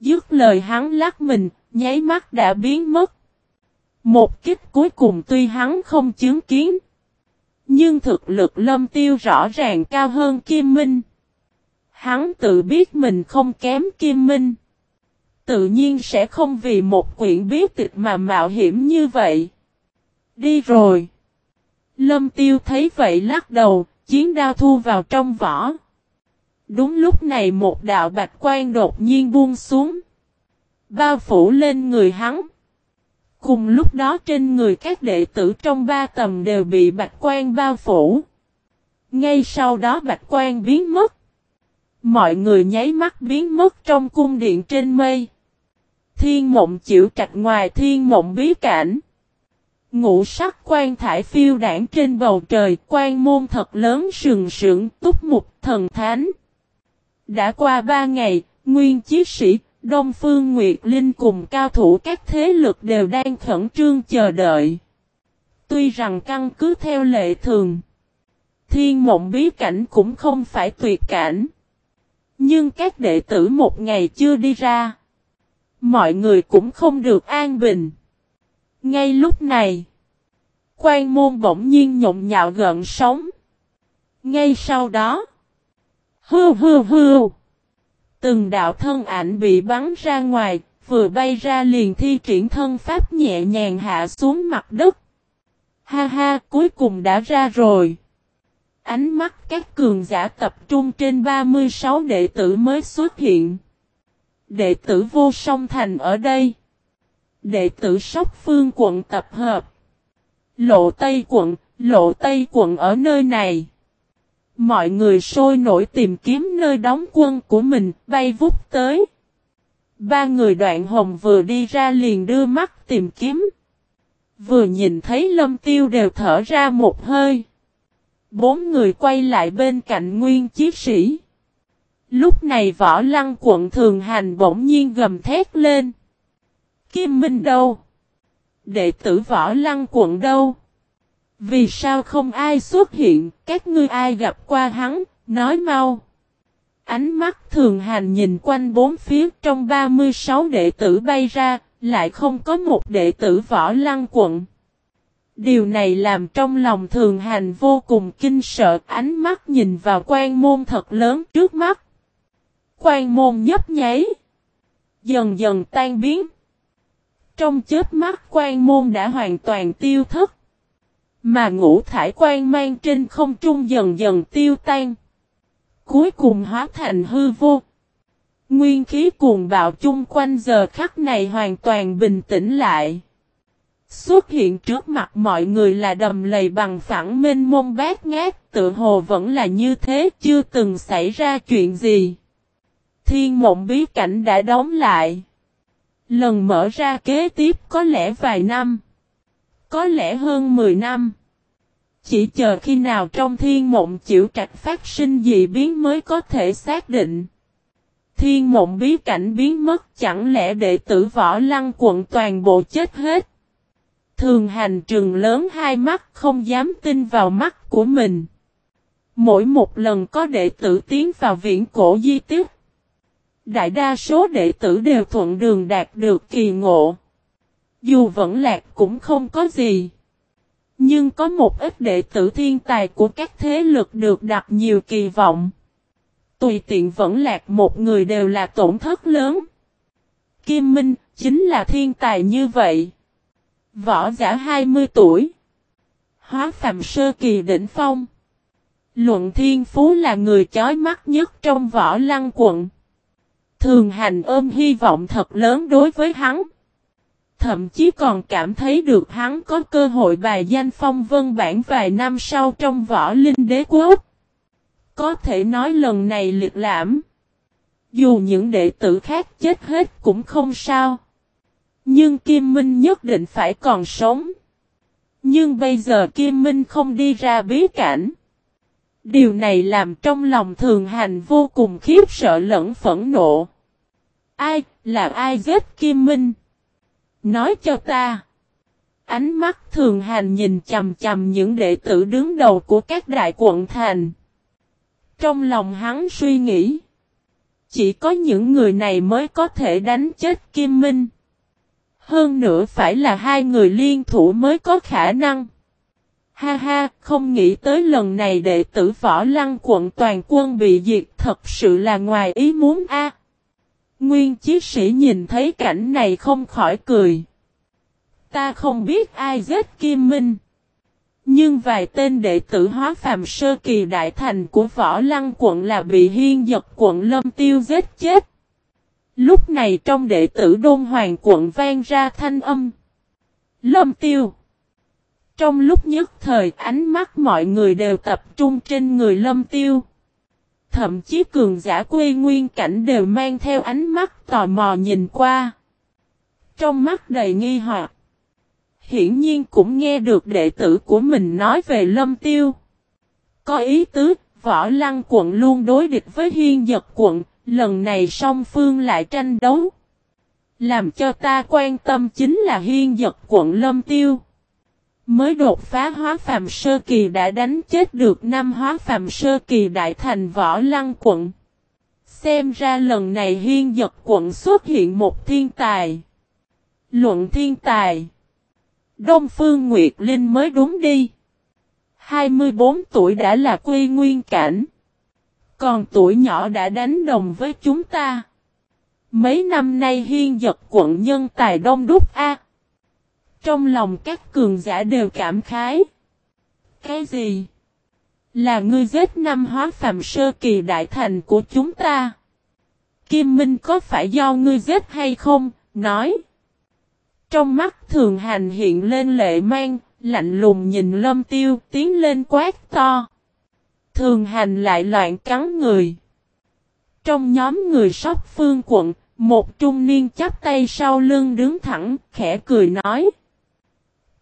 Dứt lời hắn lắc mình, nháy mắt đã biến mất. Một kích cuối cùng tuy hắn không chứng kiến. Nhưng thực lực lâm tiêu rõ ràng cao hơn Kim Minh. Hắn tự biết mình không kém Kim Minh. Tự nhiên sẽ không vì một quyển bí tịch mà mạo hiểm như vậy. Đi rồi. Lâm tiêu thấy vậy lắc đầu, chiến đao thu vào trong vỏ. Đúng lúc này một đạo bạch quan đột nhiên buông xuống. Bao phủ lên người hắn. Cùng lúc đó trên người các đệ tử trong ba tầm đều bị bạch quan bao phủ. Ngay sau đó bạch quan biến mất. Mọi người nháy mắt biến mất trong cung điện trên mây. Thiên mộng chịu trạch ngoài thiên mộng bí cảnh. Ngũ sắc quan thải phiêu đảng trên bầu trời, quan môn thật lớn sừng sững túc mục thần thánh. Đã qua ba ngày, nguyên chiến sĩ, Đông Phương Nguyệt Linh cùng cao thủ các thế lực đều đang khẩn trương chờ đợi. Tuy rằng căn cứ theo lệ thường, thiên mộng bí cảnh cũng không phải tuyệt cảnh. Nhưng các đệ tử một ngày chưa đi ra. Mọi người cũng không được an bình. Ngay lúc này, quan môn bỗng nhiên nhộn nhạo gợn sóng. Ngay sau đó, hư hư hư, từng đạo thân ảnh bị bắn ra ngoài, vừa bay ra liền thi triển thân pháp nhẹ nhàng hạ xuống mặt đất. Ha ha, cuối cùng đã ra rồi. Ánh mắt các cường giả tập trung trên 36 đệ tử mới xuất hiện. Đệ tử vô song thành ở đây. Đệ tử sóc phương quận tập hợp. Lộ Tây quận, Lộ Tây quận ở nơi này. Mọi người sôi nổi tìm kiếm nơi đóng quân của mình, bay vút tới. Ba người đoạn hồng vừa đi ra liền đưa mắt tìm kiếm. Vừa nhìn thấy lâm tiêu đều thở ra một hơi. Bốn người quay lại bên cạnh nguyên chiếc sĩ. Lúc này võ lăng quận thường hành bỗng nhiên gầm thét lên. Kim Minh đâu? Đệ tử võ lăng quận đâu? Vì sao không ai xuất hiện, các ngươi ai gặp qua hắn, nói mau. Ánh mắt thường hành nhìn quanh bốn phía trong 36 đệ tử bay ra, lại không có một đệ tử võ lăng quận. Điều này làm trong lòng thường hành vô cùng kinh sợ ánh mắt nhìn vào quan môn thật lớn trước mắt. Quan môn nhấp nháy. Dần dần tan biến. Trong chết mắt quan môn đã hoàn toàn tiêu thất. Mà ngũ thải quan mang trên không trung dần dần tiêu tan. Cuối cùng hóa thành hư vô. Nguyên khí cuồng bạo chung quanh giờ khắc này hoàn toàn bình tĩnh lại. Xuất hiện trước mặt mọi người là đầm lầy bằng phẳng mênh mông bát ngát, tự hồ vẫn là như thế, chưa từng xảy ra chuyện gì. Thiên mộng bí cảnh đã đóng lại. Lần mở ra kế tiếp có lẽ vài năm. Có lẽ hơn 10 năm. Chỉ chờ khi nào trong thiên mộng chịu trạch phát sinh dị biến mới có thể xác định. Thiên mộng bí cảnh biến mất chẳng lẽ đệ tử võ lăng quận toàn bộ chết hết. Thường hành trường lớn hai mắt không dám tin vào mắt của mình. Mỗi một lần có đệ tử tiến vào viễn cổ di tiết. Đại đa số đệ tử đều thuận đường đạt được kỳ ngộ. Dù vẫn lạc cũng không có gì. Nhưng có một ít đệ tử thiên tài của các thế lực được đặt nhiều kỳ vọng. Tùy tiện vẫn lạc một người đều là tổn thất lớn. Kim Minh chính là thiên tài như vậy. Võ giả 20 tuổi. Hóa phạm sơ kỳ đỉnh phong. Luận thiên phú là người chói mắt nhất trong võ lăng quận. Thường hành ôm hy vọng thật lớn đối với hắn. Thậm chí còn cảm thấy được hắn có cơ hội bài danh phong vân bản vài năm sau trong võ linh đế quốc. Có thể nói lần này liệt lãm. Dù những đệ tử khác chết hết cũng không sao. Nhưng Kim Minh nhất định phải còn sống. Nhưng bây giờ Kim Minh không đi ra bí cảnh. Điều này làm trong lòng thường hành vô cùng khiếp sợ lẫn phẫn nộ. Ai, là ai giết Kim Minh? Nói cho ta. Ánh mắt thường hành nhìn chầm chầm những đệ tử đứng đầu của các đại quận thành. Trong lòng hắn suy nghĩ. Chỉ có những người này mới có thể đánh chết Kim Minh. Hơn nữa phải là hai người liên thủ mới có khả năng. Ha ha, không nghĩ tới lần này đệ tử võ lăng quận toàn quân bị diệt thật sự là ngoài ý muốn a. Nguyên chiến sĩ nhìn thấy cảnh này không khỏi cười. Ta không biết ai giết Kim Minh. Nhưng vài tên đệ tử hóa phàm sơ kỳ đại thành của võ lăng quận là bị hiên giật quận lâm tiêu giết chết. Lúc này trong đệ tử đôn hoàng quận vang ra thanh âm. Lâm tiêu. Trong lúc nhất thời, ánh mắt mọi người đều tập trung trên người lâm tiêu. Thậm chí cường giả quê nguyên cảnh đều mang theo ánh mắt tò mò nhìn qua. Trong mắt đầy nghi hoặc. Hiển nhiên cũng nghe được đệ tử của mình nói về lâm tiêu. Có ý tứ, võ lăng quận luôn đối địch với hiên giật quận, lần này song phương lại tranh đấu. Làm cho ta quan tâm chính là hiên giật quận lâm tiêu. Mới đột phá hóa phàm sơ kỳ đã đánh chết được năm hóa phàm sơ kỳ đại thành võ lăng quận. Xem ra lần này hiên giật quận xuất hiện một thiên tài. Luận thiên tài. Đông Phương Nguyệt Linh mới đúng đi. 24 tuổi đã là quy nguyên cảnh. Còn tuổi nhỏ đã đánh đồng với chúng ta. Mấy năm nay hiên giật quận nhân tài đông đúc A. Trong lòng các cường giả đều cảm khái. Cái gì? Là ngươi giết năm hóa phạm sơ kỳ đại thành của chúng ta. Kim Minh có phải do ngươi giết hay không? Nói. Trong mắt thường hành hiện lên lệ mang, lạnh lùng nhìn lâm tiêu, tiến lên quát to. Thường hành lại loạn cắn người. Trong nhóm người sóc phương quận, một trung niên chắp tay sau lưng đứng thẳng, khẽ cười nói.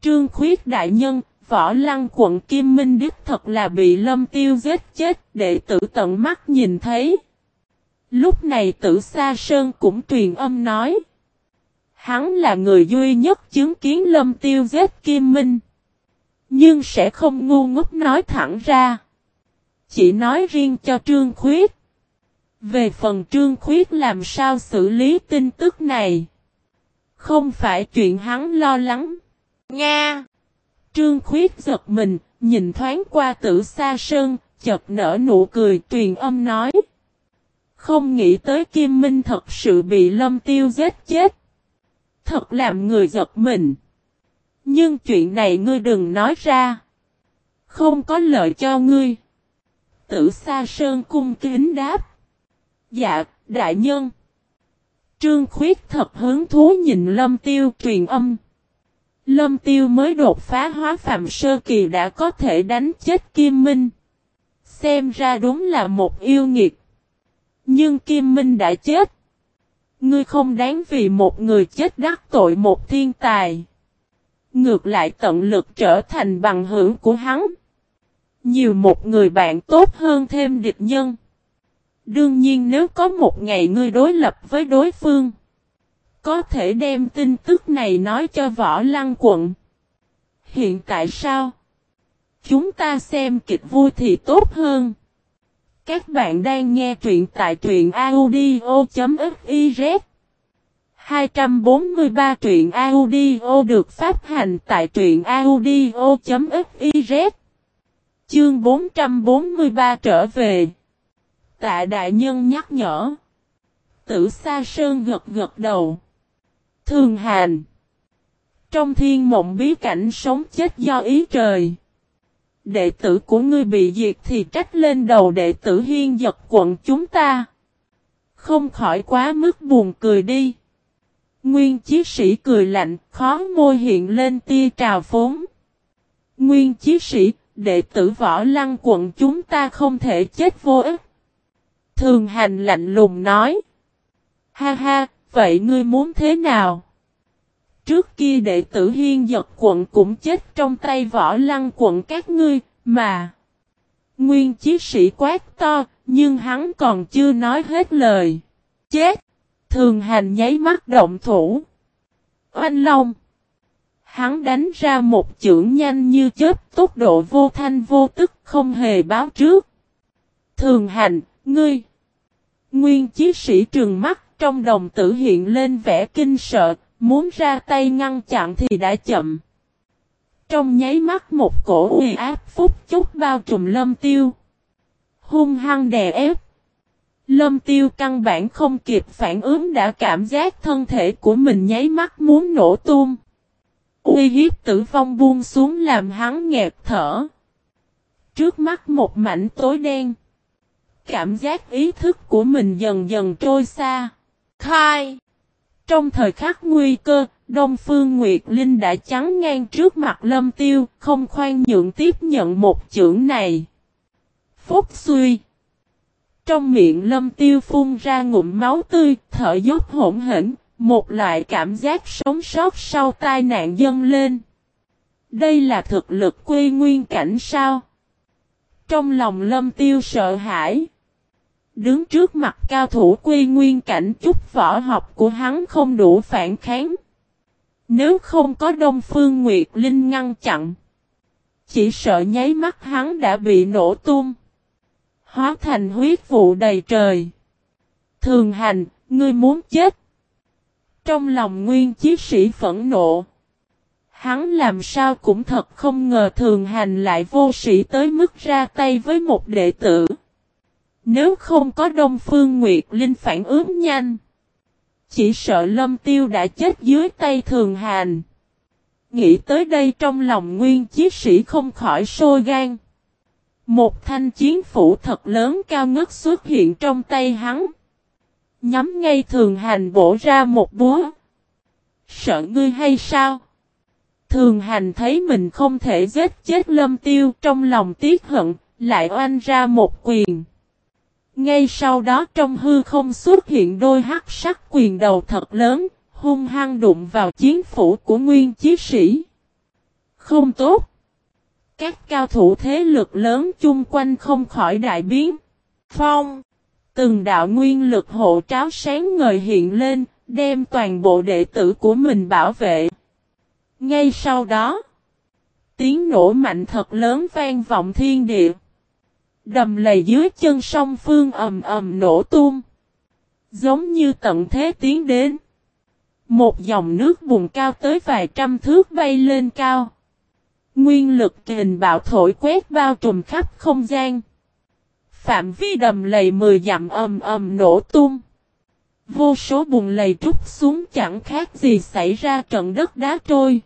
Trương khuyết đại nhân, võ lăng quận Kim Minh Đức thật là bị lâm tiêu giết chết, đệ tử tận mắt nhìn thấy. Lúc này tử Sa Sơn cũng truyền âm nói. Hắn là người duy nhất chứng kiến lâm tiêu giết Kim Minh. Nhưng sẽ không ngu ngốc nói thẳng ra. Chỉ nói riêng cho Trương Khuyết. Về phần Trương Khuyết làm sao xử lý tin tức này. Không phải chuyện hắn lo lắng. Nga. Trương Khuyết giật mình, nhìn thoáng qua tử xa sơn, chợt nở nụ cười truyền âm nói. Không nghĩ tới Kim Minh thật sự bị lâm tiêu giết chết. Thật làm người giật mình. Nhưng chuyện này ngươi đừng nói ra. Không có lợi cho ngươi. Tử Sa Sơn cung kính đáp. Dạ, đại nhân. Trương Khuyết thật hứng thú nhìn Lâm Tiêu truyền âm. Lâm Tiêu mới đột phá hóa phạm sơ kỳ đã có thể đánh chết Kim Minh. Xem ra đúng là một yêu nghiệt. Nhưng Kim Minh đã chết. Ngươi không đáng vì một người chết đắc tội một thiên tài. Ngược lại tận lực trở thành bằng hữu của hắn. Nhiều một người bạn tốt hơn thêm địch nhân. Đương nhiên nếu có một ngày ngươi đối lập với đối phương. Có thể đem tin tức này nói cho võ lăng quận. Hiện tại sao? Chúng ta xem kịch vui thì tốt hơn. Các bạn đang nghe truyện tại truyện audio.fiz 243 truyện audio được phát hành tại truyện audio.fiz Chương 443 trở về Tạ đại nhân nhắc nhở Tử Sa Sơn gật gật đầu Thường hành Trong thiên mộng bí cảnh sống chết do ý trời Đệ tử của ngươi bị diệt thì trách lên đầu đệ tử hiên giật quận chúng ta Không khỏi quá mức buồn cười đi Nguyên chiến sĩ cười lạnh, khó môi hiện lên tia trào phốn. Nguyên chiến sĩ, đệ tử võ lăng quận chúng ta không thể chết vô ích. Thường hành lạnh lùng nói. Ha ha, vậy ngươi muốn thế nào? Trước kia đệ tử hiên giật quận cũng chết trong tay võ lăng quận các ngươi, mà. Nguyên chí sĩ quát to, nhưng hắn còn chưa nói hết lời. Chết! Thường hành nháy mắt động thủ. Oanh Long! Hắn đánh ra một chưởng nhanh như chớp tốc độ vô thanh vô tức không hề báo trước. Thường hành, ngươi! Nguyên chí sĩ trừng mắt trong đồng tử hiện lên vẻ kinh sợ, muốn ra tay ngăn chặn thì đã chậm. Trong nháy mắt một cổ uy áp phúc chốc bao trùm lâm tiêu. Hung hăng đè ép. Lâm tiêu căn bản không kịp phản ứng đã cảm giác thân thể của mình nháy mắt muốn nổ tung. Uy hiếp tử vong buông xuống làm hắn nghẹt thở. Trước mắt một mảnh tối đen. Cảm giác ý thức của mình dần dần trôi xa. Khai! Trong thời khắc nguy cơ, Đông Phương Nguyệt Linh đã chắn ngang trước mặt lâm tiêu, không khoan nhượng tiếp nhận một chưởng này. Phúc suy! Trong miệng lâm tiêu phun ra ngụm máu tươi, thở dốc hỗn hển, một loại cảm giác sống sót sau tai nạn dâng lên. Đây là thực lực quy nguyên cảnh sao? Trong lòng lâm tiêu sợ hãi. Đứng trước mặt cao thủ quy nguyên cảnh chút võ học của hắn không đủ phản kháng. Nếu không có Đông Phương Nguyệt Linh ngăn chặn. Chỉ sợ nháy mắt hắn đã bị nổ tung. Hóa thành huyết vụ đầy trời. Thường hành, ngươi muốn chết. Trong lòng nguyên chí sĩ phẫn nộ. Hắn làm sao cũng thật không ngờ thường hành lại vô sĩ tới mức ra tay với một đệ tử. Nếu không có Đông Phương Nguyệt Linh phản ứng nhanh. Chỉ sợ lâm tiêu đã chết dưới tay thường hành. Nghĩ tới đây trong lòng nguyên chiến sĩ không khỏi sôi gan. Một thanh chiến phủ thật lớn cao ngất xuất hiện trong tay hắn. Nhắm ngay thường hành bổ ra một búa. Sợ ngươi hay sao? Thường hành thấy mình không thể giết chết lâm tiêu trong lòng tiếc hận, lại oanh ra một quyền. Ngay sau đó trong hư không xuất hiện đôi hắc sắc quyền đầu thật lớn, hung hăng đụng vào chiến phủ của nguyên chí sĩ. Không tốt. Các cao thủ thế lực lớn chung quanh không khỏi đại biến. Phong. Từng đạo nguyên lực hộ tráo sáng ngời hiện lên, đem toàn bộ đệ tử của mình bảo vệ. Ngay sau đó, tiếng nổ mạnh thật lớn vang vọng thiên địa. Đầm lầy dưới chân sông phương ầm ầm nổ tung. Giống như tận thế tiến đến. Một dòng nước bùng cao tới vài trăm thước bay lên cao. Nguyên lực kình bạo thổi quét bao trùm khắp không gian. Phạm vi đầm lầy mười dặm ầm ầm nổ tung. Vô số bùn lầy trút xuống chẳng khác gì xảy ra trận đất đá trôi.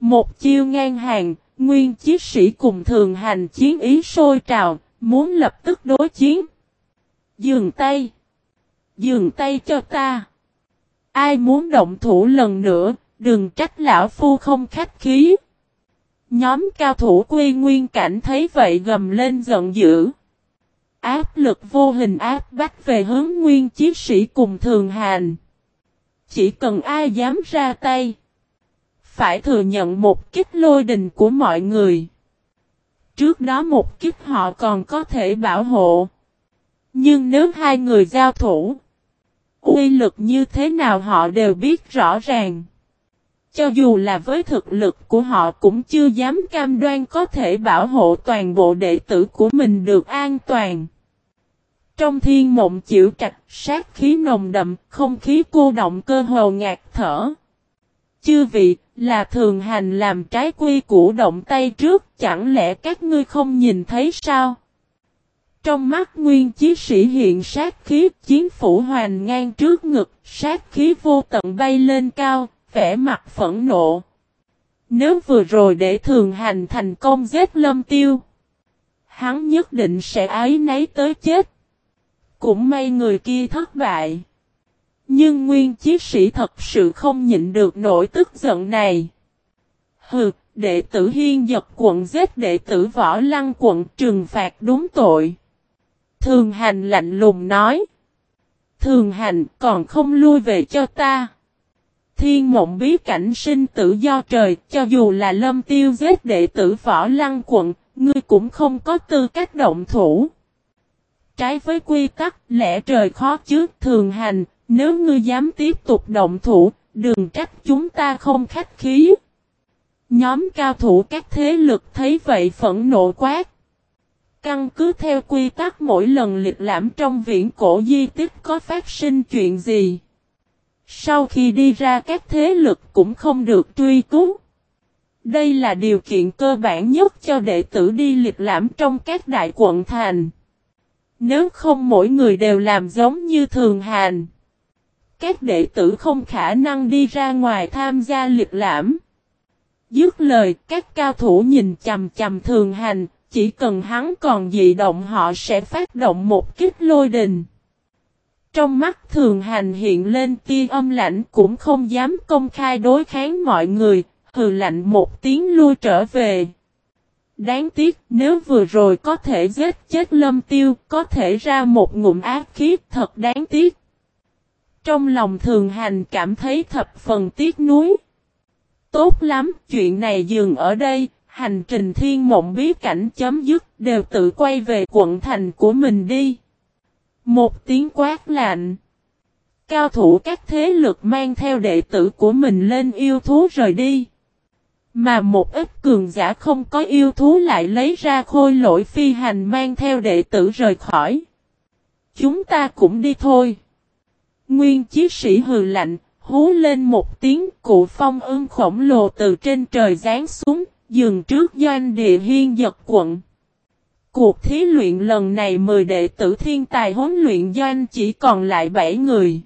Một chiêu ngang hàng, nguyên chiến sĩ cùng thường hành chiến ý sôi trào, muốn lập tức đối chiến. Dừng tay. Dừng tay cho ta. Ai muốn động thủ lần nữa, đừng trách lão phu không khách khí. Nhóm cao thủ quy nguyên cảnh thấy vậy gầm lên giận dữ. Áp lực vô hình áp bách về hướng nguyên chiến sĩ cùng thường hành. Chỉ cần ai dám ra tay. Phải thừa nhận một kích lôi đình của mọi người. Trước đó một kích họ còn có thể bảo hộ. Nhưng nếu hai người giao thủ. uy lực như thế nào họ đều biết rõ ràng. Cho dù là với thực lực của họ cũng chưa dám cam đoan có thể bảo hộ toàn bộ đệ tử của mình được an toàn. Trong thiên mộng chịu trạch, sát khí nồng đậm, không khí cô động cơ hồ ngạt thở. Chư vị, là thường hành làm trái quy củ động tay trước, chẳng lẽ các ngươi không nhìn thấy sao? Trong mắt nguyên chí sĩ hiện sát khí, chiến phủ hoàn ngang trước ngực, sát khí vô tận bay lên cao, vẻ mặt phẫn nộ. Nếu vừa rồi để thường hành thành công giết lâm tiêu, hắn nhất định sẽ ái nấy tới chết. Cũng may người kia thất bại. Nhưng nguyên chí sĩ thật sự không nhịn được nỗi tức giận này. Hừ, đệ tử hiên giật quận giết đệ tử võ lăng quận trừng phạt đúng tội. Thường hành lạnh lùng nói. Thường hành còn không lui về cho ta. Thiên mộng bí cảnh sinh tử do trời, cho dù là lâm tiêu giết đệ tử võ lăng quận, ngươi cũng không có tư cách động thủ. Trái với quy tắc, lẽ trời khó chứ, thường hành, nếu ngươi dám tiếp tục động thủ, đừng trách chúng ta không khách khí. Nhóm cao thủ các thế lực thấy vậy phẫn nộ quát. Căn cứ theo quy tắc mỗi lần liệt lãm trong viễn cổ di tích có phát sinh chuyện gì. Sau khi đi ra các thế lực cũng không được truy cứu. Đây là điều kiện cơ bản nhất cho đệ tử đi liệt lãm trong các đại quận thành. Nếu không mỗi người đều làm giống như thường hành. Các đệ tử không khả năng đi ra ngoài tham gia liệt lãm. Dứt lời, các cao thủ nhìn chầm chầm thường hành, chỉ cần hắn còn dị động họ sẽ phát động một kích lôi đình. Trong mắt thường hành hiện lên tia âm lạnh cũng không dám công khai đối kháng mọi người, hừ lạnh một tiếng lui trở về. Đáng tiếc nếu vừa rồi có thể giết chết lâm tiêu, có thể ra một ngụm ác khí thật đáng tiếc. Trong lòng thường hành cảm thấy thập phần tiếc nuối. Tốt lắm, chuyện này dừng ở đây, hành trình thiên mộng bí cảnh chấm dứt, đều tự quay về quận thành của mình đi. Một tiếng quát lạnh. Cao thủ các thế lực mang theo đệ tử của mình lên yêu thú rời đi. Mà một ít cường giả không có yêu thú lại lấy ra khôi lỗi phi hành mang theo đệ tử rời khỏi. Chúng ta cũng đi thôi. Nguyên chiến sĩ hừ lạnh, hú lên một tiếng cụ phong ưng khổng lồ từ trên trời giáng xuống, dừng trước doanh địa hiên giật quận. Cuộc thí luyện lần này 10 đệ tử thiên tài huấn luyện doanh chỉ còn lại 7 người.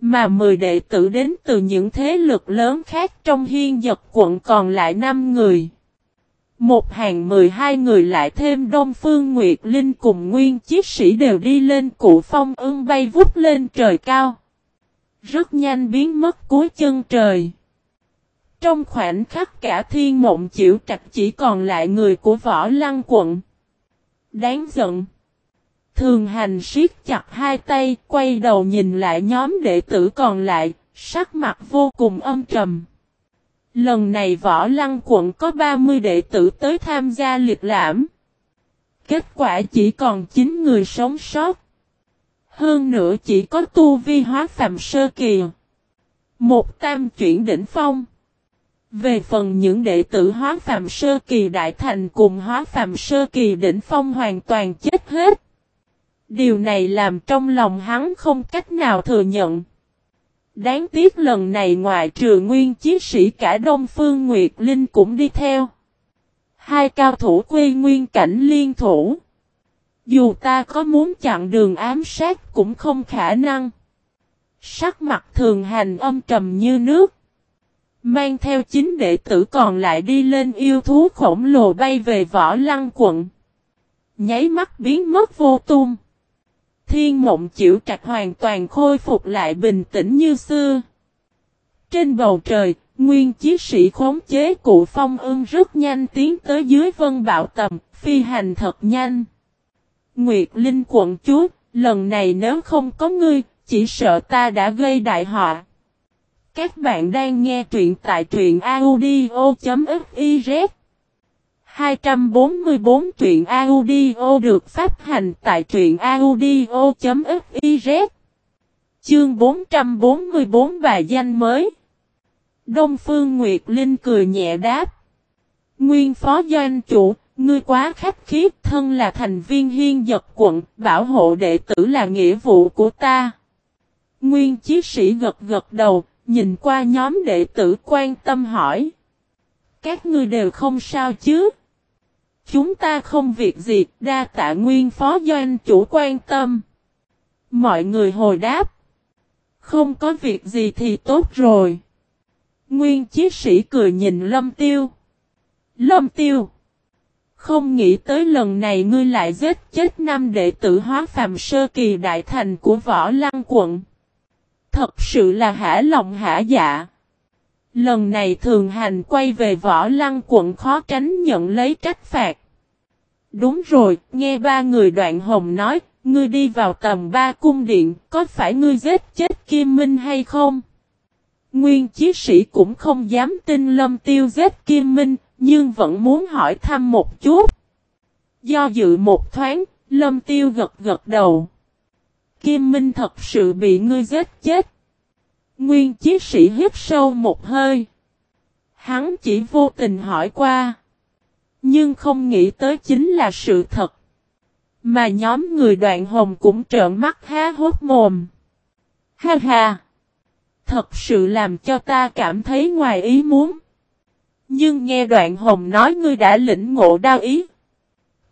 Mà 10 đệ tử đến từ những thế lực lớn khác trong hiên giật quận còn lại 5 người. Một hàng 12 người lại thêm Đông Phương Nguyệt Linh cùng nguyên chiếc sĩ đều đi lên cụ phong ưng bay vút lên trời cao. Rất nhanh biến mất cuối chân trời. Trong khoảnh khắc cả thiên mộng chịu trạch chỉ còn lại người của võ lăng quận. Đáng giận. Thường hành siết chặt hai tay, quay đầu nhìn lại nhóm đệ tử còn lại, sắc mặt vô cùng âm trầm. Lần này võ lăng quận có 30 đệ tử tới tham gia liệt lãm. Kết quả chỉ còn 9 người sống sót. Hơn nữa chỉ có tu vi hóa phạm sơ kỳ. Một tam chuyển đỉnh phong. Về phần những đệ tử hóa phạm sơ kỳ đại thành cùng hóa phạm sơ kỳ đỉnh phong hoàn toàn chết hết. Điều này làm trong lòng hắn không cách nào thừa nhận. Đáng tiếc lần này ngoại trừ nguyên chiến sĩ cả Đông Phương Nguyệt Linh cũng đi theo. Hai cao thủ quê nguyên cảnh liên thủ. Dù ta có muốn chặn đường ám sát cũng không khả năng. Sắc mặt thường hành âm trầm như nước. Mang theo chính đệ tử còn lại đi lên yêu thú khổng lồ bay về võ lăng quận. Nháy mắt biến mất vô tung. Thiên mộng chịu trạch hoàn toàn khôi phục lại bình tĩnh như xưa. Trên bầu trời, nguyên chiến sĩ khống chế cụ phong ưng rất nhanh tiến tới dưới vân bạo tầm, phi hành thật nhanh. Nguyệt Linh quận chúa, lần này nếu không có ngươi, chỉ sợ ta đã gây đại họa. Các bạn đang nghe truyện tại truyện audio.fif 244 truyện audio được phát hành tại truyện audio.fiz Chương 444 bài danh mới Đông Phương Nguyệt Linh cười nhẹ đáp Nguyên phó doanh chủ, ngươi quá khách khí thân là thành viên hiên giật quận, bảo hộ đệ tử là nghĩa vụ của ta. Nguyên chiến sĩ gật gật đầu, nhìn qua nhóm đệ tử quan tâm hỏi. Các ngươi đều không sao chứ? Chúng ta không việc gì, đa tạ nguyên phó doanh chủ quan tâm. Mọi người hồi đáp. Không có việc gì thì tốt rồi. Nguyên chiến sĩ cười nhìn lâm tiêu. Lâm tiêu. Không nghĩ tới lần này ngươi lại giết chết năm đệ tử hóa phàm sơ kỳ đại thành của võ lăng quận. Thật sự là hả lòng hả dạ. Lần này thường hành quay về võ lăng quận khó tránh nhận lấy trách phạt. Đúng rồi, nghe ba người đoạn hồng nói, ngươi đi vào tầm ba cung điện, có phải ngươi giết chết Kim Minh hay không? Nguyên chiến sĩ cũng không dám tin Lâm Tiêu giết Kim Minh, nhưng vẫn muốn hỏi thăm một chút. Do dự một thoáng, Lâm Tiêu gật gật đầu. Kim Minh thật sự bị ngươi giết chết. Nguyên chí sĩ hít sâu một hơi. Hắn chỉ vô tình hỏi qua. Nhưng không nghĩ tới chính là sự thật. Mà nhóm người đoạn hồng cũng trợn mắt há hốt mồm. Ha ha! Thật sự làm cho ta cảm thấy ngoài ý muốn. Nhưng nghe đoạn hồng nói ngươi đã lĩnh ngộ đao ý.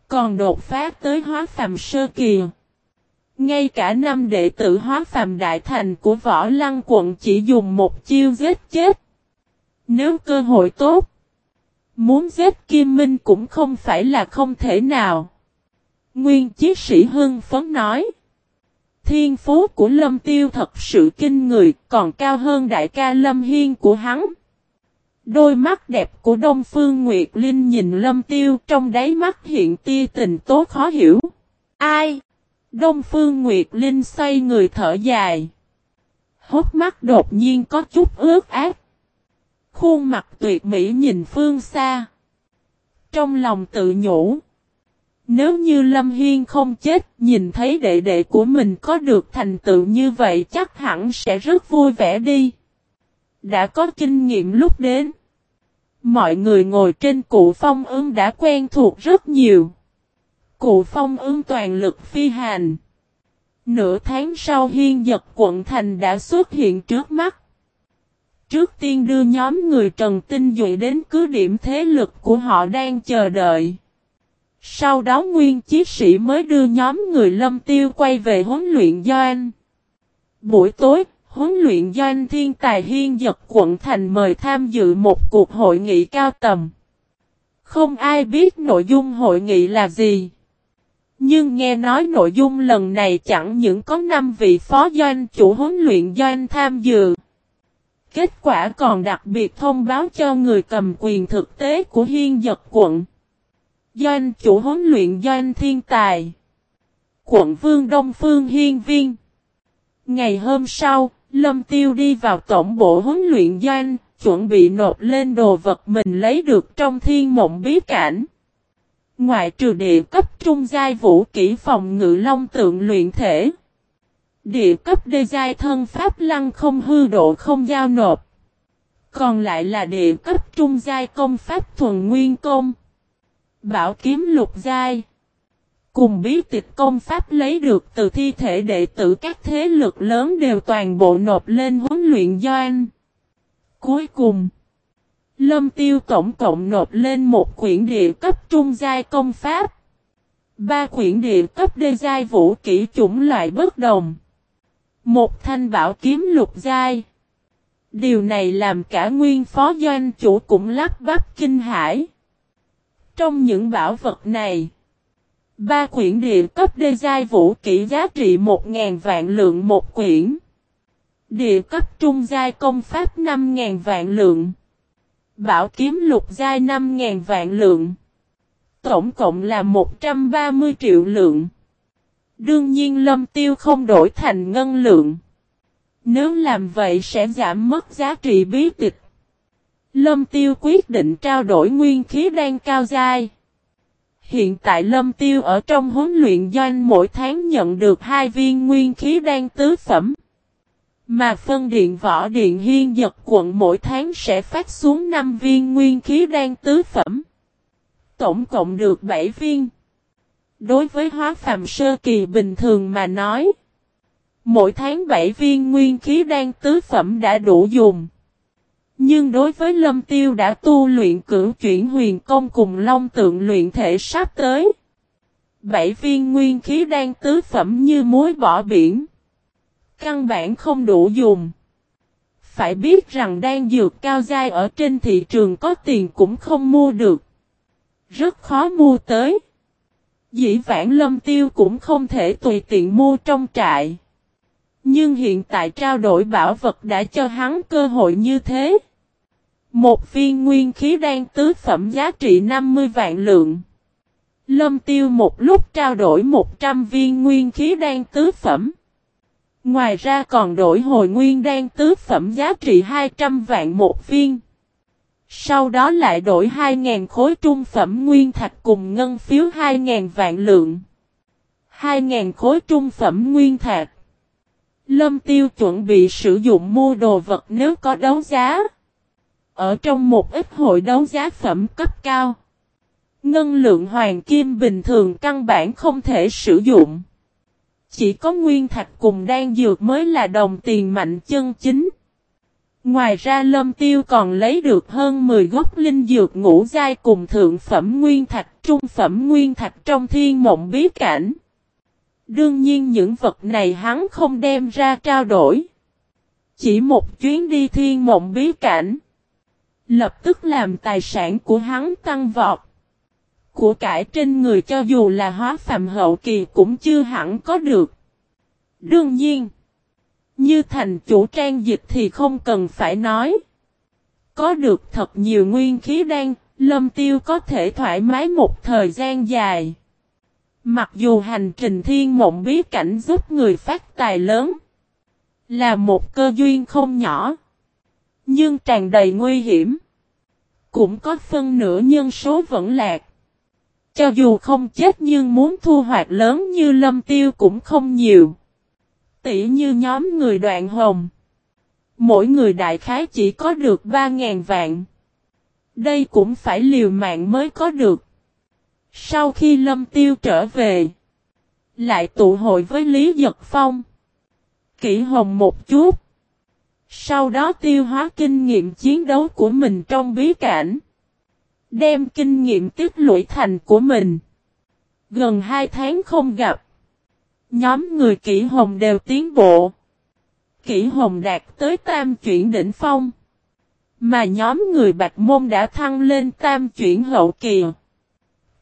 Còn đột phát tới hóa phàm sơ kỳ. Ngay cả năm đệ tử hóa phàm đại thành của võ lăng quận chỉ dùng một chiêu giết chết. Nếu cơ hội tốt. Muốn giết Kim Minh cũng không phải là không thể nào. Nguyên chí sĩ hưng phấn nói. Thiên phú của Lâm Tiêu thật sự kinh người, còn cao hơn đại ca Lâm Hiên của hắn. Đôi mắt đẹp của Đông Phương Nguyệt Linh nhìn Lâm Tiêu trong đáy mắt hiện tia tình tố khó hiểu. Ai? Đông Phương Nguyệt Linh xoay người thở dài. Hốt mắt đột nhiên có chút ướt át. Khuôn mặt tuyệt mỹ nhìn phương xa. Trong lòng tự nhủ. Nếu như Lâm Hiên không chết, nhìn thấy đệ đệ của mình có được thành tựu như vậy chắc hẳn sẽ rất vui vẻ đi. Đã có kinh nghiệm lúc đến. Mọi người ngồi trên cụ phong ương đã quen thuộc rất nhiều. Cụ phong ương toàn lực phi hành. Nửa tháng sau hiên giật quận thành đã xuất hiện trước mắt. Trước tiên đưa nhóm người Trần Tinh Duệ đến cứ điểm thế lực của họ đang chờ đợi. Sau đó nguyên chiến sĩ mới đưa nhóm người lâm tiêu quay về huấn luyện doanh. Buổi tối, huấn luyện doanh thiên tài hiên giật quận thành mời tham dự một cuộc hội nghị cao tầm. Không ai biết nội dung hội nghị là gì. Nhưng nghe nói nội dung lần này chẳng những có 5 vị phó doanh chủ huấn luyện doanh tham dự. Kết quả còn đặc biệt thông báo cho người cầm quyền thực tế của hiên giật quận. Doanh chủ huấn luyện doanh thiên tài. Quận vương Đông Phương Hiên Viên. Ngày hôm sau, Lâm Tiêu đi vào tổng bộ huấn luyện doanh, chuẩn bị nộp lên đồ vật mình lấy được trong thiên mộng bí cảnh. Ngoại trừ địa cấp trung giai vũ kỹ phòng ngự long tượng luyện thể. Địa cấp đê giai thân pháp lăng không hư độ không giao nộp. Còn lại là địa cấp trung giai công pháp thuần nguyên công. Bảo kiếm lục giai. Cùng bí tịch công pháp lấy được từ thi thể đệ tử các thế lực lớn đều toàn bộ nộp lên huấn luyện doanh. Cuối cùng, Lâm Tiêu tổng cộng nộp lên một quyển địa cấp trung giai công pháp. Ba quyển địa cấp đê giai vũ kỹ chủng loại bất đồng. Một thanh bảo kiếm lục giai. Điều này làm cả nguyên phó doanh chủ cũng lắp bắp kinh hãi. Trong những bảo vật này, ba quyển địa cấp đê giai vũ kỹ giá trị 1.000 vạn lượng một quyển. Địa cấp trung giai công pháp 5.000 vạn lượng. Bảo kiếm lục giai 5.000 vạn lượng. Tổng cộng là 130 triệu lượng. Đương nhiên lâm tiêu không đổi thành ngân lượng. Nếu làm vậy sẽ giảm mất giá trị bí tịch. Lâm tiêu quyết định trao đổi nguyên khí đang cao giai. Hiện tại Lâm Tiêu ở trong huấn luyện doanh mỗi tháng nhận được hai viên nguyên khí đang tứ phẩm. Mà phân điện võ điện hiên giật quận mỗi tháng sẽ phát xuống 5 viên nguyên khí đan tứ phẩm. Tổng cộng được 7 viên. Đối với hóa phàm sơ kỳ bình thường mà nói. Mỗi tháng 7 viên nguyên khí đan tứ phẩm đã đủ dùng. Nhưng đối với lâm tiêu đã tu luyện cửu chuyển huyền công cùng long tượng luyện thể sắp tới. Bảy viên nguyên khí đan tứ phẩm như muối bỏ biển. Căn bản không đủ dùng. Phải biết rằng đang dược cao dai ở trên thị trường có tiền cũng không mua được. Rất khó mua tới. Dĩ vãng lâm tiêu cũng không thể tùy tiện mua trong trại. Nhưng hiện tại trao đổi bảo vật đã cho hắn cơ hội như thế. Một viên nguyên khí đan tứ phẩm giá trị 50 vạn lượng. Lâm tiêu một lúc trao đổi 100 viên nguyên khí đan tứ phẩm. Ngoài ra còn đổi hồi nguyên đan tứ phẩm giá trị 200 vạn một viên. Sau đó lại đổi 2.000 khối trung phẩm nguyên thạch cùng ngân phiếu 2.000 vạn lượng. 2.000 khối trung phẩm nguyên thạch. Lâm tiêu chuẩn bị sử dụng mua đồ vật nếu có đấu giá. Ở trong một ít hội đấu giá phẩm cấp cao. Ngân lượng hoàng kim bình thường căn bản không thể sử dụng. Chỉ có nguyên thạch cùng đan dược mới là đồng tiền mạnh chân chính. Ngoài ra lâm tiêu còn lấy được hơn 10 gốc linh dược ngũ giai cùng thượng phẩm nguyên thạch, trung phẩm nguyên thạch trong thiên mộng bí cảnh. Đương nhiên những vật này hắn không đem ra trao đổi. Chỉ một chuyến đi thiên mộng bí cảnh. Lập tức làm tài sản của hắn tăng vọt. Của cải trên người cho dù là hóa phạm hậu kỳ cũng chưa hẳn có được. Đương nhiên. Như thành chủ trang dịch thì không cần phải nói. Có được thật nhiều nguyên khí đan, lâm tiêu có thể thoải mái một thời gian dài. Mặc dù hành trình thiên mộng bí cảnh giúp người phát tài lớn. Là một cơ duyên không nhỏ. Nhưng tràn đầy nguy hiểm. Cũng có phân nửa nhân số vẫn lạc. Cho dù không chết nhưng muốn thu hoạch lớn như lâm tiêu cũng không nhiều tỷ như nhóm người đoạn hồng. Mỗi người đại khái chỉ có được 3.000 vạn. Đây cũng phải liều mạng mới có được. Sau khi Lâm Tiêu trở về, lại tụ hội với Lý Giật Phong. Kỷ Hồng một chút. Sau đó tiêu hóa kinh nghiệm chiến đấu của mình trong bí cảnh. Đem kinh nghiệm tích lũy thành của mình. Gần 2 tháng không gặp. Nhóm người kỹ hồng đều tiến bộ. Kỹ hồng đạt tới tam chuyển đỉnh phong. Mà nhóm người bạch môn đã thăng lên tam chuyển hậu kỳ.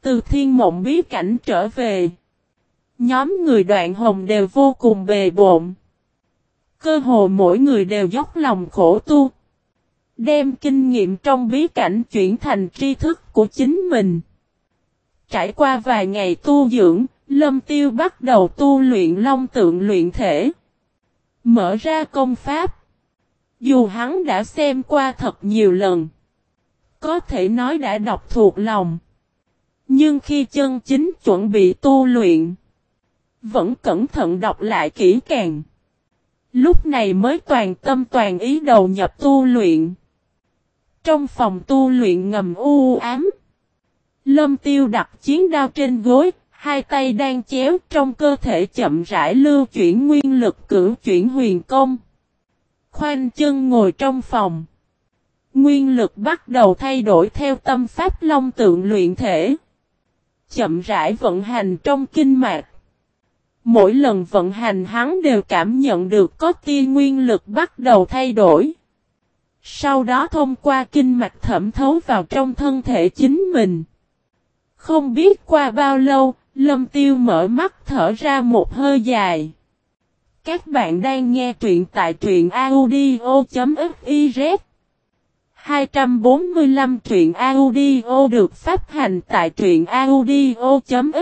Từ thiên mộng bí cảnh trở về. Nhóm người đoạn hồng đều vô cùng bề bộn. Cơ hồ mỗi người đều dốc lòng khổ tu. Đem kinh nghiệm trong bí cảnh chuyển thành tri thức của chính mình. Trải qua vài ngày tu dưỡng, Lâm Tiêu bắt đầu tu luyện long tượng luyện thể. Mở ra công pháp. Dù hắn đã xem qua thật nhiều lần. Có thể nói đã đọc thuộc lòng. Nhưng khi chân chính chuẩn bị tu luyện. Vẫn cẩn thận đọc lại kỹ càng. Lúc này mới toàn tâm toàn ý đầu nhập tu luyện. Trong phòng tu luyện ngầm u ám. Lâm tiêu đặt chiến đao trên gối, Hai tay đang chéo trong cơ thể chậm rãi lưu chuyển nguyên lực cử chuyển huyền công. Khoanh chân ngồi trong phòng. Nguyên lực bắt đầu thay đổi theo tâm pháp long tượng luyện thể. Chậm rãi vận hành trong kinh mạch. Mỗi lần vận hành hắn đều cảm nhận được có tia nguyên lực bắt đầu thay đổi. Sau đó thông qua kinh mạch thẩm thấu vào trong thân thể chính mình. Không biết qua bao lâu, Lâm Tiêu mở mắt thở ra một hơi dài. Các bạn đang nghe truyện tại truyện audio.fiz 245 truyện audio được phát hành tại truyện audio.fiz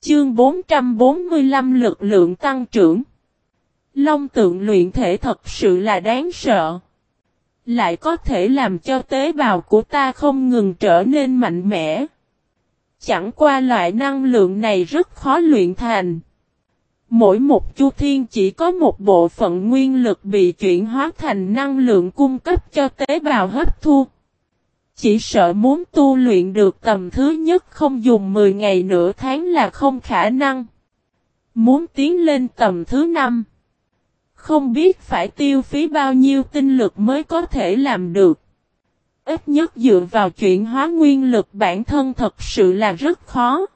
Chương 445 lực lượng tăng trưởng Long tượng luyện thể thật sự là đáng sợ. Lại có thể làm cho tế bào của ta không ngừng trở nên mạnh mẽ. Chẳng qua loại năng lượng này rất khó luyện thành. Mỗi một chu thiên chỉ có một bộ phận nguyên lực bị chuyển hóa thành năng lượng cung cấp cho tế bào hấp thu. Chỉ sợ muốn tu luyện được tầm thứ nhất không dùng 10 ngày nửa tháng là không khả năng. Muốn tiến lên tầm thứ năm. Không biết phải tiêu phí bao nhiêu tinh lực mới có thể làm được. Ít nhất dựa vào chuyển hóa nguyên lực bản thân thật sự là rất khó.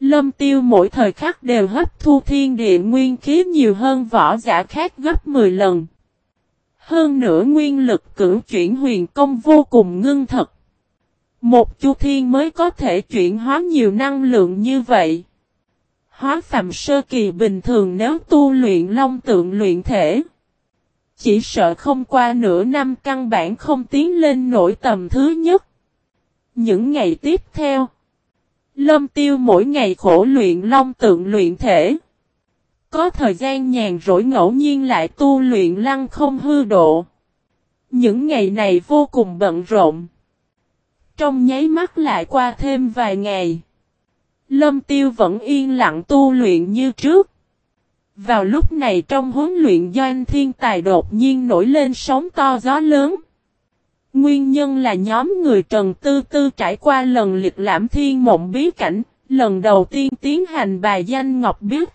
Lâm tiêu mỗi thời khắc đều hấp thu thiên địa nguyên khí nhiều hơn võ giả khác gấp 10 lần. Hơn nữa nguyên lực cử chuyển huyền công vô cùng ngưng thật. Một chu thiên mới có thể chuyển hóa nhiều năng lượng như vậy. Hóa phàm sơ kỳ bình thường nếu tu luyện long tượng luyện thể. Chỉ sợ không qua nửa năm căn bản không tiến lên nổi tầm thứ nhất. Những ngày tiếp theo, Lâm tiêu mỗi ngày khổ luyện long tượng luyện thể. Có thời gian nhàn rỗi ngẫu nhiên lại tu luyện lăng không hư độ. Những ngày này vô cùng bận rộn. Trong nháy mắt lại qua thêm vài ngày. Lâm tiêu vẫn yên lặng tu luyện như trước. Vào lúc này trong huấn luyện doanh thiên tài đột nhiên nổi lên sóng to gió lớn. Nguyên nhân là nhóm người Trần Tư Tư trải qua lần liệt lãm thiên mộng bí cảnh, lần đầu tiên tiến hành bài danh Ngọc Biết.